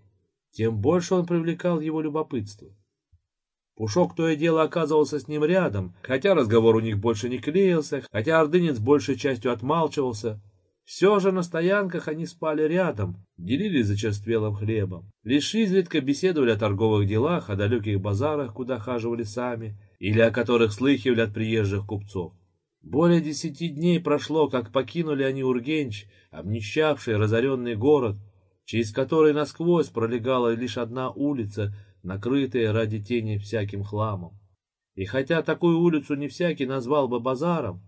тем больше он привлекал его любопытство. Пушок то и дело оказывался с ним рядом, хотя разговор у них больше не клеился, хотя ордынец большей частью отмалчивался. Все же на стоянках они спали рядом, делились зачерствелым хлебом. Лишь изредка беседовали о торговых делах, о далеких базарах, куда хаживали сами, или о которых слыхивали от приезжих купцов. Более десяти дней прошло, как покинули они Ургенч, обнищавший разоренный город, через который насквозь пролегала лишь одна улица, накрытая ради тени всяким хламом. И хотя такую улицу не всякий назвал бы базаром,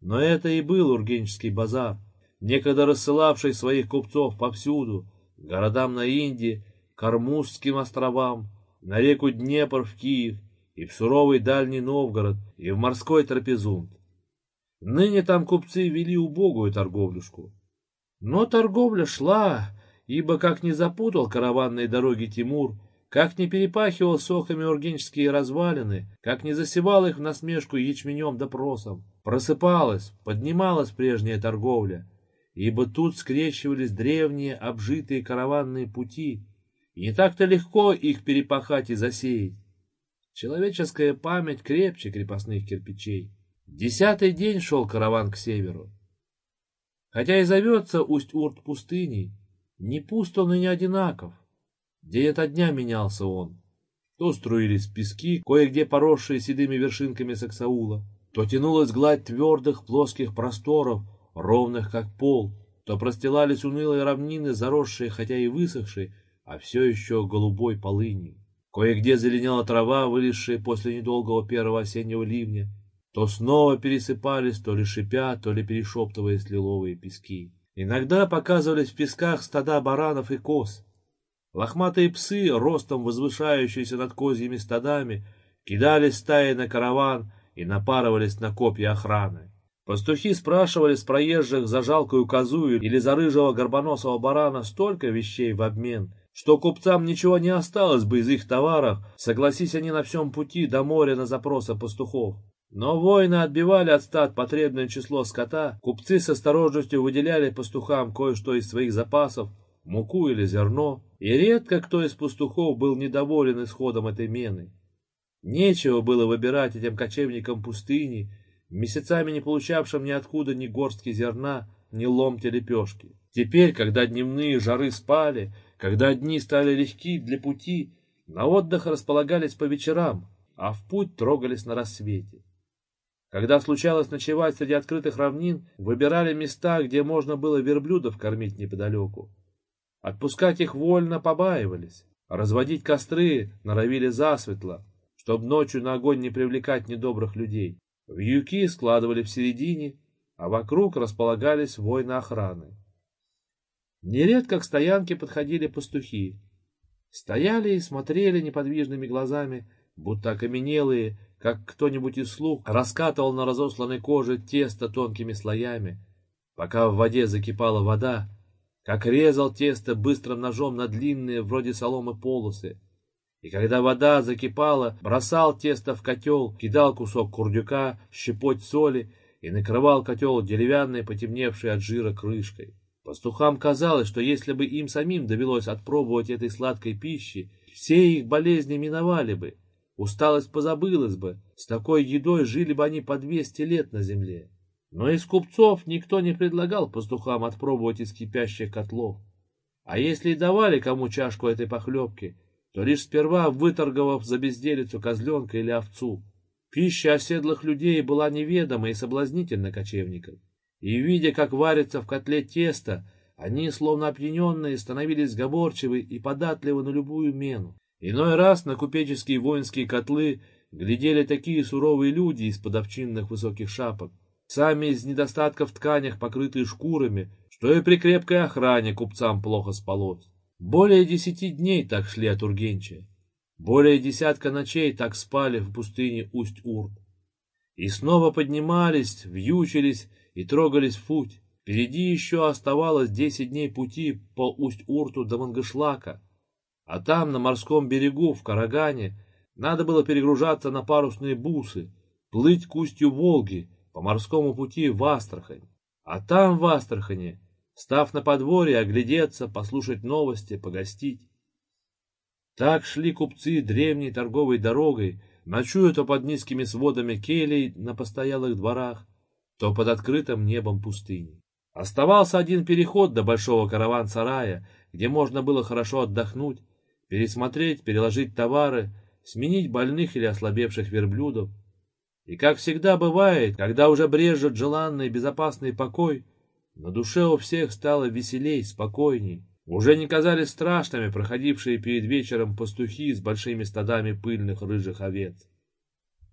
но это и был Ургенчский базар, некогда рассылавший своих купцов повсюду, городам на Индии, Кармузским островам, на реку Днепр в Киев, и в суровый Дальний Новгород, и в морской Трапезунд. Ныне там купцы вели убогую торговлюшку. Но торговля шла, ибо как не запутал караванные дороги Тимур, как не перепахивал сохами ургенческие развалины, как не засевал их в насмешку ячменем допросом, просыпалась, поднималась прежняя торговля, ибо тут скрещивались древние обжитые караванные пути, и не так-то легко их перепахать и засеять. Человеческая память крепче крепостных кирпичей. Десятый день шел караван к северу. Хотя и зовется Усть-Урт пустыней, не пуст он и не одинаков. День ото дня менялся он. То струились пески, кое-где поросшие седыми вершинками Саксаула, то тянулась гладь твердых плоских просторов, ровных как пол, то простилались унылые равнины, заросшие, хотя и высохшие, а все еще голубой полынью. Кое-где зеленела трава, вылезшая после недолгого первого осеннего ливня. То снова пересыпались, то ли шипя, то ли перешептываясь лиловые пески. Иногда показывались в песках стада баранов и коз. Лохматые псы, ростом возвышающиеся над козьими стадами, кидались стаи на караван и напарывались на копья охраны. Пастухи спрашивали с проезжих за жалкую козу или за рыжего горбоносого барана столько вещей в обмен — что купцам ничего не осталось бы из их товаров, согласись они на всем пути до моря на запросы пастухов. Но воины отбивали от стад потребное число скота, купцы с осторожностью выделяли пастухам кое-что из своих запасов, муку или зерно, и редко кто из пастухов был недоволен исходом этой мены. Нечего было выбирать этим кочевникам пустыни, месяцами не получавшим ниоткуда ни горстки зерна, ни ломти лепешки. Теперь, когда дневные жары спали, когда дни стали легки для пути, на отдых располагались по вечерам, а в путь трогались на рассвете. Когда случалось ночевать среди открытых равнин, выбирали места, где можно было верблюдов кормить неподалеку. Отпускать их вольно побаивались, разводить костры норовили засветло, чтобы ночью на огонь не привлекать недобрых людей. Вьюки складывали в середине, а вокруг располагались воины охраны. Нередко к стоянке подходили пастухи. Стояли и смотрели неподвижными глазами, будто окаменелые, как кто-нибудь из слуг раскатывал на разосланной коже тесто тонкими слоями, пока в воде закипала вода, как резал тесто быстрым ножом на длинные, вроде соломы, полосы. И когда вода закипала, бросал тесто в котел, кидал кусок курдюка, щепоть соли и накрывал котел деревянной, потемневшей от жира крышкой. Пастухам казалось, что если бы им самим довелось отпробовать этой сладкой пищи, все их болезни миновали бы, усталость позабылась бы, с такой едой жили бы они по двести лет на земле. Но из купцов никто не предлагал пастухам отпробовать из кипящих котлов. А если и давали кому чашку этой похлебки, то лишь сперва выторговав за безделицу козленка или овцу. Пища оседлых людей была неведома и соблазнительна кочевникам. И, видя, как варится в котле тесто, они, словно опьяненные, становились сговорчивы и податливы на любую мену. Иной раз на купеческие воинские котлы глядели такие суровые люди из-под овчинных высоких шапок, сами из недостатков тканях, покрытые шкурами, что и при крепкой охране купцам плохо спалось. Более десяти дней так шли от Ургенча. Более десятка ночей так спали в пустыне Усть-Урт. И снова поднимались, вьючились и трогались в путь. Впереди еще оставалось десять дней пути по Усть-Урту до Мангышлака. А там, на морском берегу, в Карагане, надо было перегружаться на парусные бусы, плыть к устью Волги по морскому пути в Астрахань. А там, в Астрахане, став на подворье, оглядеться, послушать новости, погостить. Так шли купцы древней торговой дорогой, ночуя то под низкими сводами келей на постоялых дворах, то под открытым небом пустыни. Оставался один переход до большого караван-сарая, где можно было хорошо отдохнуть, пересмотреть, переложить товары, сменить больных или ослабевших верблюдов. И как всегда бывает, когда уже брежет желанный безопасный покой, на душе у всех стало веселей, спокойней. Уже не казались страшными проходившие перед вечером пастухи с большими стадами пыльных рыжих овец.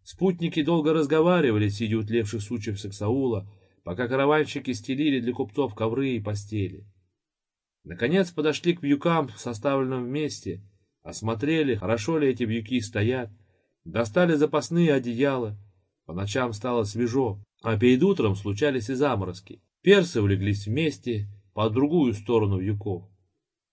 Спутники долго разговаривали, сидя у тлевших сучьев саксаула, пока караванщики стелили для купцов ковры и постели. Наконец подошли к вьюкам, составленным вместе, осмотрели, хорошо ли эти вьюки стоят, достали запасные одеяла. По ночам стало свежо, а перед утром случались и заморозки. Персы улеглись вместе, по другую сторону вьюков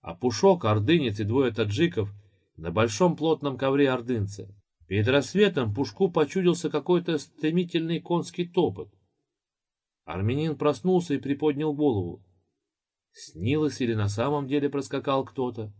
а Пушок, ордынец и двое таджиков на большом плотном ковре ордынца. Перед рассветом Пушку почудился какой-то стремительный конский топот. Армянин проснулся и приподнял голову. Снилось или на самом деле проскакал кто-то?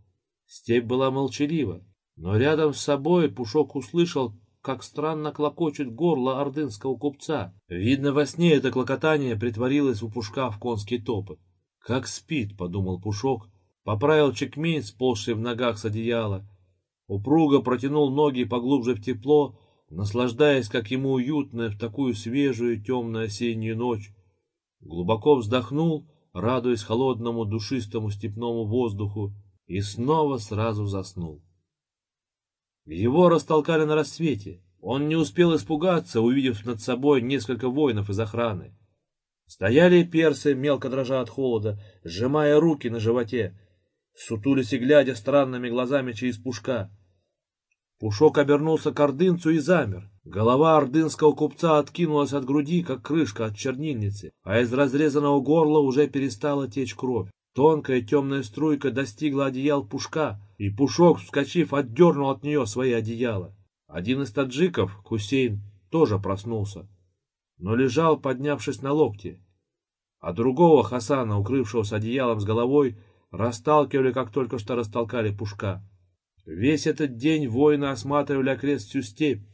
Степь была молчалива, но рядом с собой Пушок услышал, как странно клокочет горло ордынского купца. Видно, во сне это клокотание притворилось у Пушка в конский топот. «Как спит», — подумал Пушок, Поправил чекмень, сползший в ногах с одеяла. Упруго протянул ноги поглубже в тепло, наслаждаясь, как ему уютно в такую свежую темную осеннюю ночь. Глубоко вздохнул, радуясь холодному душистому степному воздуху, и снова сразу заснул. Его растолкали на рассвете. Он не успел испугаться, увидев над собой несколько воинов из охраны. Стояли персы, мелко дрожа от холода, сжимая руки на животе, сутулись и глядя странными глазами через пушка. Пушок обернулся к ордынцу и замер. Голова ордынского купца откинулась от груди, как крышка от чернильницы, а из разрезанного горла уже перестала течь кровь. Тонкая темная струйка достигла одеял пушка, и пушок, вскочив, отдернул от нее свои одеяла. Один из таджиков, Хусейн, тоже проснулся, но лежал, поднявшись на локте. А другого Хасана, укрывшегося одеялом с головой, расталкивали, как только что растолкали пушка. Весь этот день воины осматривали окрест всю степь,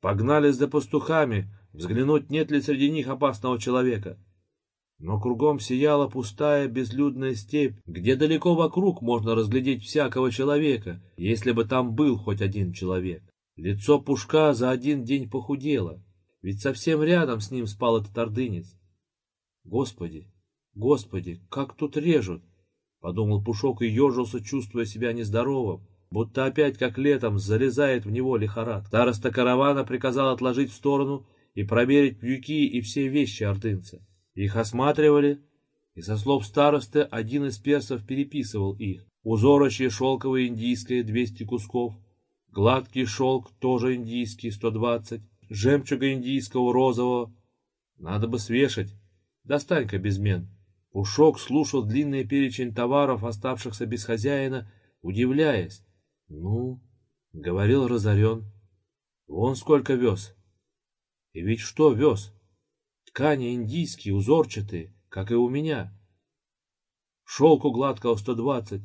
погнались за пастухами, взглянуть, нет ли среди них опасного человека. Но кругом сияла пустая безлюдная степь, где далеко вокруг можно разглядеть всякого человека, если бы там был хоть один человек. Лицо Пушка за один день похудело, ведь совсем рядом с ним спал этот ордынец. Господи, господи, как тут режут! Подумал Пушок и ежился, чувствуя себя нездоровым, будто опять, как летом, залезает в него лихорадка. Староста каравана приказал отложить в сторону и проверить пьюки и все вещи ордынца. Их осматривали, и, со слов старосты, один из персов переписывал их. Узорочье шелковое индийское 200 кусков, гладкий шелк тоже индийский 120, жемчуга индийского розового. Надо бы свешать. Достань-ка безмен. Пушок слушал длинный перечень товаров, оставшихся без хозяина, удивляясь. «Ну, — говорил разорен, — вон сколько вез. И ведь что вез? Ткани индийские, узорчатые, как и у меня. Шелку гладкого сто двадцать,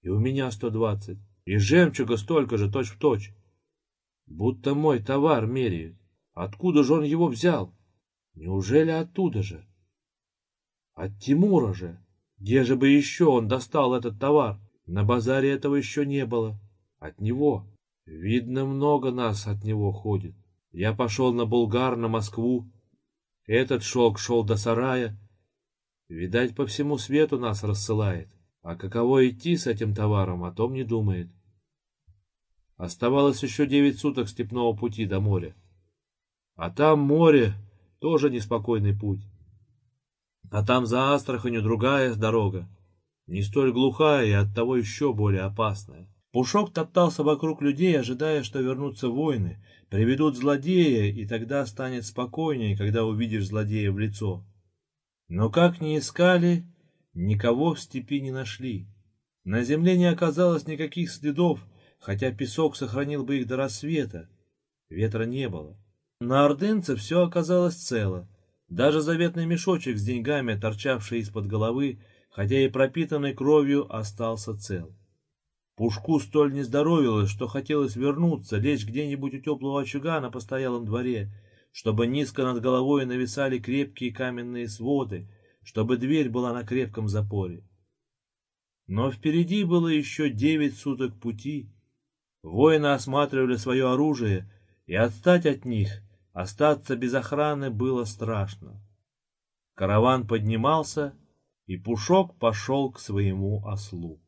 и у меня сто двадцать, и жемчуга столько же, точь в точь. Будто мой товар меряют. Откуда же он его взял? Неужели оттуда же? От Тимура же. Где же бы еще он достал этот товар? На базаре этого еще не было. От него. Видно, много нас от него ходит. Я пошел на Булгар, на Москву. Этот шелк шел до сарая. Видать, по всему свету нас рассылает. А каково идти с этим товаром, о том не думает. Оставалось еще девять суток степного пути до моря. А там море, тоже неспокойный путь. А там за Астраханью другая дорога, не столь глухая и оттого еще более опасная. Пушок топтался вокруг людей, ожидая, что вернутся войны, приведут злодея, и тогда станет спокойнее, когда увидишь злодея в лицо. Но как ни искали, никого в степи не нашли. На земле не оказалось никаких следов, хотя песок сохранил бы их до рассвета. Ветра не было. На ордынце все оказалось цело. Даже заветный мешочек с деньгами, торчавший из-под головы, хотя и пропитанный кровью, остался цел. Пушку столь не здоровилось, что хотелось вернуться, лечь где-нибудь у теплого очага на постоялом дворе, чтобы низко над головой нависали крепкие каменные своды, чтобы дверь была на крепком запоре. Но впереди было еще девять суток пути. Воины осматривали свое оружие, и отстать от них, остаться без охраны было страшно. Караван поднимался, и Пушок пошел к своему ослу.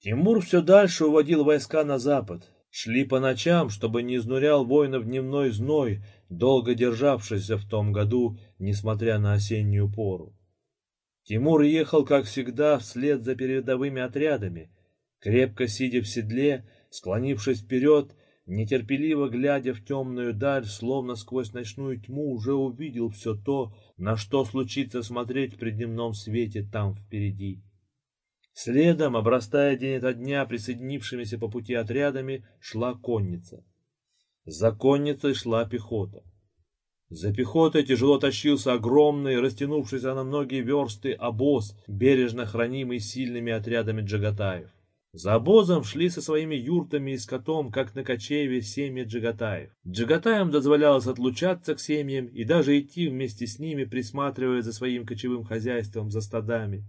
Тимур все дальше уводил войска на запад. Шли по ночам, чтобы не изнурял воинов дневной зной, долго державшийся в том году, несмотря на осеннюю пору. Тимур ехал, как всегда, вслед за передовыми отрядами, крепко сидя в седле, склонившись вперед, нетерпеливо глядя в темную даль, словно сквозь ночную тьму уже увидел все то, на что случится смотреть при дневном свете там впереди. Следом, обрастая день ото дня присоединившимися по пути отрядами, шла конница. За конницей шла пехота. За пехотой тяжело тащился огромный, растянувшийся на многие версты обоз, бережно хранимый сильными отрядами джагатаев. За обозом шли со своими юртами и скотом, как на кочеве, семьи джагатаев. Джагатаям дозволялось отлучаться к семьям и даже идти вместе с ними, присматривая за своим кочевым хозяйством, за стадами.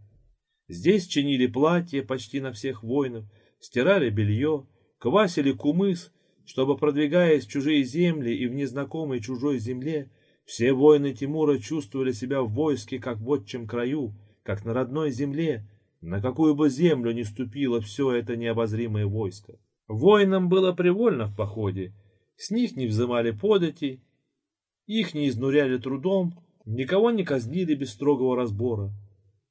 Здесь чинили платья почти на всех воинов, стирали белье, квасили кумыс, чтобы, продвигаясь в чужие земли и в незнакомой чужой земле, все воины Тимура чувствовали себя в войске, как в отчем краю, как на родной земле, на какую бы землю ни ступило все это необозримое войско. Воинам было привольно в походе, с них не взымали подати, их не изнуряли трудом, никого не казнили без строгого разбора.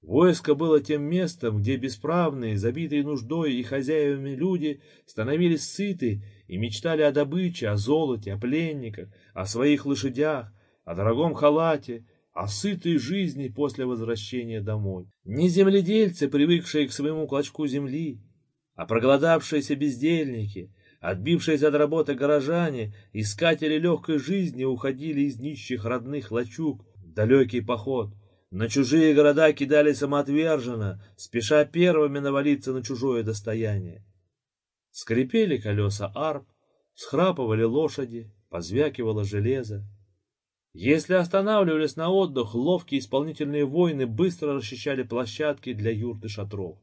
Войско было тем местом, где бесправные, забитые нуждой и хозяевами люди становились сыты и мечтали о добыче, о золоте, о пленниках, о своих лошадях, о дорогом халате, о сытой жизни после возвращения домой. Не земледельцы, привыкшие к своему клочку земли, а проголодавшиеся бездельники, отбившиеся от работы горожане, искатели легкой жизни уходили из нищих родных лачуг в далекий поход, на чужие города кидали самоотверженно, спеша первыми навалиться на чужое достояние. Скрипели колеса арп, схрапывали лошади, позвякивало железо. Если останавливались на отдых, ловкие исполнительные воины быстро расчищали площадки для юрт и шатров.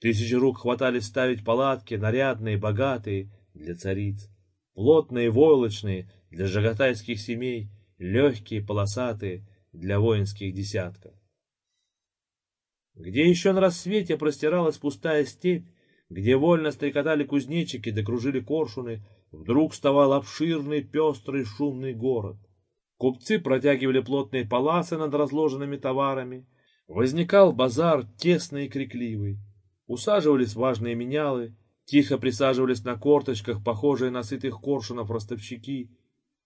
Тысячи рук хватались ставить палатки, нарядные, богатые, для цариц, плотные, войлочные, для жагатайских семей, легкие, полосатые, для воинских десятков. Где еще на рассвете простиралась пустая степь, где вольно стрекотали кузнечики да кружили коршуны, вдруг вставал обширный, пестрый, шумный город. Купцы протягивали плотные паласы над разложенными товарами. Возникал базар тесный и крикливый. Усаживались важные менялы, тихо присаживались на корточках, похожие на сытых коршунов ростовщики,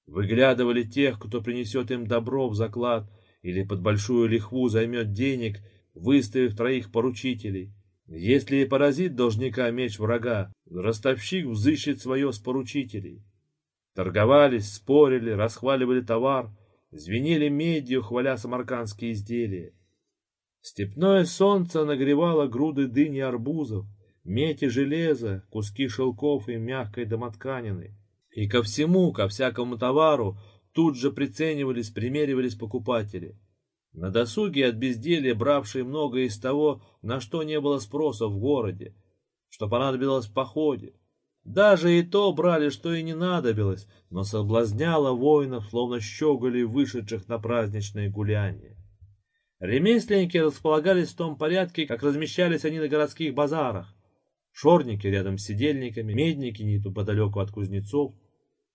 выглядывали тех, кто принесет им добро в заклад или под большую лихву займет денег, выставив троих поручителей. Если и поразит должника меч врага, ростовщик взыщет свое с поручителей. Торговались, спорили, расхваливали товар, звенели медью, хваля самаркандские изделия. Степное солнце нагревало груды дыни арбузов, медь и железа, куски шелков и мягкой домотканины. И ко всему, ко всякому товару тут же приценивались, примеривались покупатели. На досуге от безделья бравшие многое из того, на что не было спроса в городе, что понадобилось в походе. Даже и то брали, что и не надобилось, но соблазняло воинов, словно щеголей, вышедших на праздничное гуляние. Ремесленники располагались в том порядке, как размещались они на городских базарах. Шорники рядом с сидельниками, медники неподалеку от кузнецов.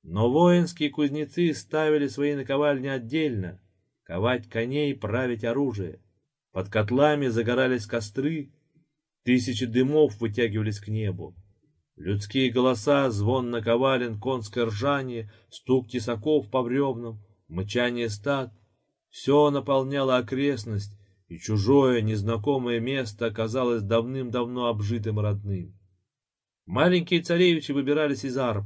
Но воинские кузнецы ставили свои наковальни отдельно, ковать коней, править оружие. Под котлами загорались костры, тысячи дымов вытягивались к небу. Людские голоса, звон наковален, конское ржание, стук тесаков по бревнам, мычание стад — все наполняло окрестность, и чужое, незнакомое место оказалось давным-давно обжитым родным. Маленькие царевичи выбирались из арб,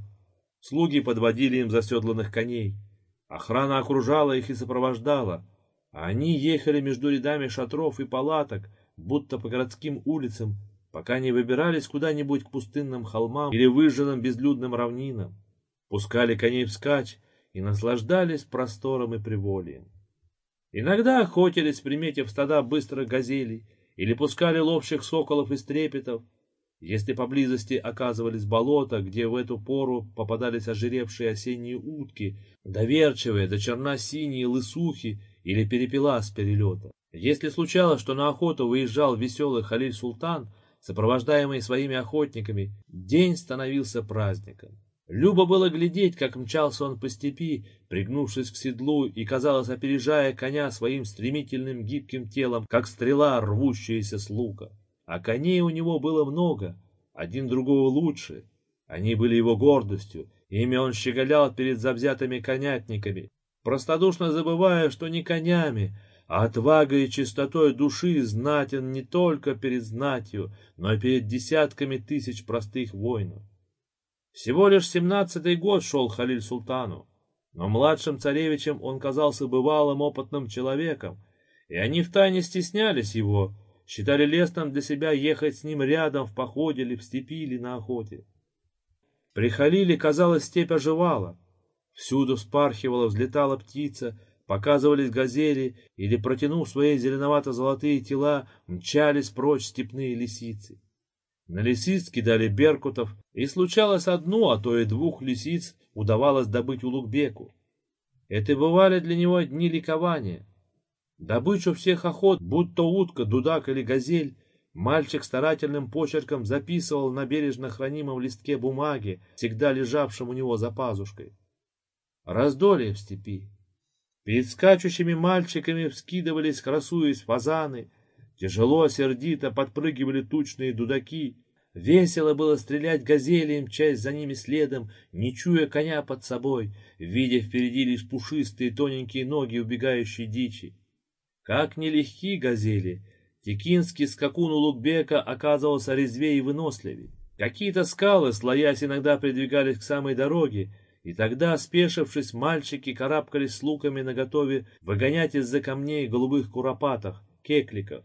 слуги подводили им заседланных коней, охрана окружала их и сопровождала, они ехали между рядами шатров и палаток, будто по городским улицам, пока не выбирались куда-нибудь к пустынным холмам или выжженным безлюдным равнинам, пускали коней вскачь и наслаждались простором и привольем. Иногда охотились, приметив стада быстрых газелей, или пускали ловчих соколов и стрепетов, если поблизости оказывались болота, где в эту пору попадались ожиревшие осенние утки, доверчивые до черна-синие лысухи или перепела с перелета. Если случалось, что на охоту выезжал веселый Халиль-Султан, сопровождаемый своими охотниками, день становился праздником. Любо было глядеть, как мчался он по степи, пригнувшись к седлу и, казалось, опережая коня своим стремительным гибким телом, как стрела, рвущаяся с лука. А коней у него было много, один другого лучше. Они были его гордостью, ими он щеголял перед завзятыми конятниками, простодушно забывая, что не конями, а отвагой и чистотой души знатен не только перед знатью, но и перед десятками тысяч простых воинов. Всего лишь семнадцатый год шел Халиль Султану, но младшим царевичем он казался бывалым опытным человеком, и они втайне стеснялись его, считали лестным для себя ехать с ним рядом в походе или в степи или на охоте. При Халиле, казалось, степь оживала. Всюду вспархивала, взлетала птица, Показывались газели или, протянув свои зеленовато-золотые тела, мчались прочь степные лисицы. На лисиц кидали беркутов, и случалось одну, а то и двух лисиц удавалось добыть у Лукбеку. Это бывали для него дни ликования. Добычу всех охот, будь то утка, дудак или газель, мальчик старательным почерком записывал на бережно хранимом листке бумаги, всегда лежавшем у него за пазушкой. Раздолье в степи. Перед скачущими мальчиками вскидывались, красуясь фазаны, тяжело, сердито подпрыгивали тучные дудаки. Весело было стрелять газелием, часть за ними следом, не чуя коня под собой, видя впереди лишь пушистые тоненькие ноги убегающей дичи. Как нелегки газели, текинский скакун Улугбека оказывался резвее и выносливее. Какие-то скалы, слоясь, иногда придвигались к самой дороге, и тогда, спешившись, мальчики карабкались с луками наготове выгонять из-за камней голубых куропатов, кекликов.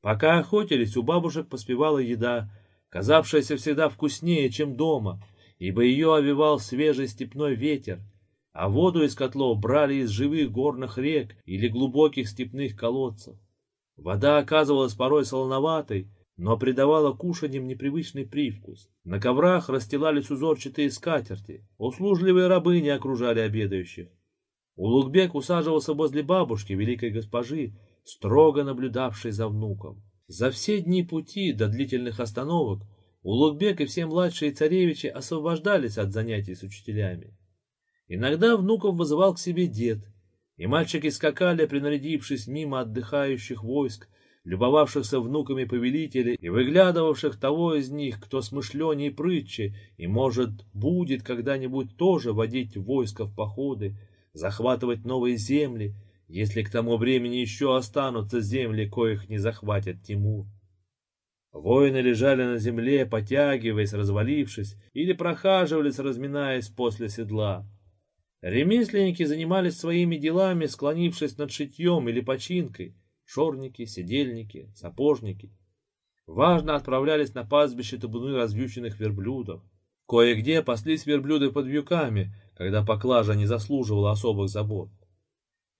Пока охотились, у бабушек поспевала еда, казавшаяся всегда вкуснее, чем дома, ибо ее овивал свежий степной ветер, а воду из котлов брали из живых горных рек или глубоких степных колодцев. Вода оказывалась порой солоноватой, но придавала кушаньям непривычный привкус. На коврах расстилались узорчатые скатерти, услужливые рабыни окружали обедающих. Улугбек усаживался возле бабушки, великой госпожи, строго наблюдавшей за внуком. За все дни пути до длительных остановок Улугбек и все младшие царевичи освобождались от занятий с учителями. Иногда внуков вызывал к себе дед, и мальчики скакали, принарядившись мимо отдыхающих войск, любовавшихся внуками повелителя и выглядывавших того из них, кто смышленней прытче и, может, будет когда-нибудь тоже водить войско в походы, захватывать новые земли, если к тому времени еще останутся земли, коих не захватят Тимур. Воины лежали на земле, потягиваясь, развалившись, или прохаживались, разминаясь после седла. Ремесленники занимались своими делами, склонившись над шитьем или починкой, шорники, сидельники, сапожники. Важно отправлялись на пастбище табуны развьюченных верблюдов. Кое-где паслись верблюды под вьюками, когда поклажа не заслуживала особых забот.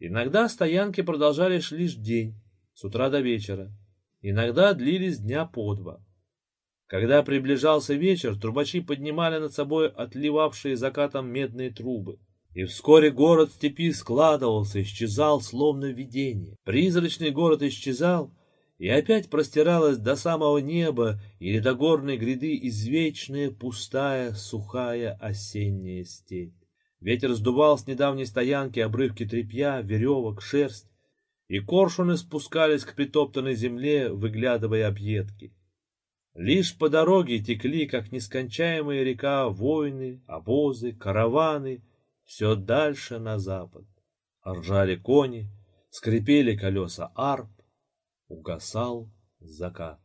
Иногда стоянки продолжались лишь день, с утра до вечера. Иногда длились дня по два. Когда приближался вечер, трубачи поднимали над собой отливавшие закатом медные трубы. И вскоре город степи складывался, исчезал, словно видение. Призрачный город исчезал, и опять простиралась до самого неба или до горной гряды извечная, пустая, сухая осенняя степь. Ветер сдувал с недавней стоянки обрывки тряпья, веревок, шерсть, и коршуны спускались к притоптанной земле, выглядывая объедки. Лишь по дороге текли, как нескончаемая река, войны, обозы, караваны, все дальше на запад. Ржали кони, скрипели колеса арп, угасал закат.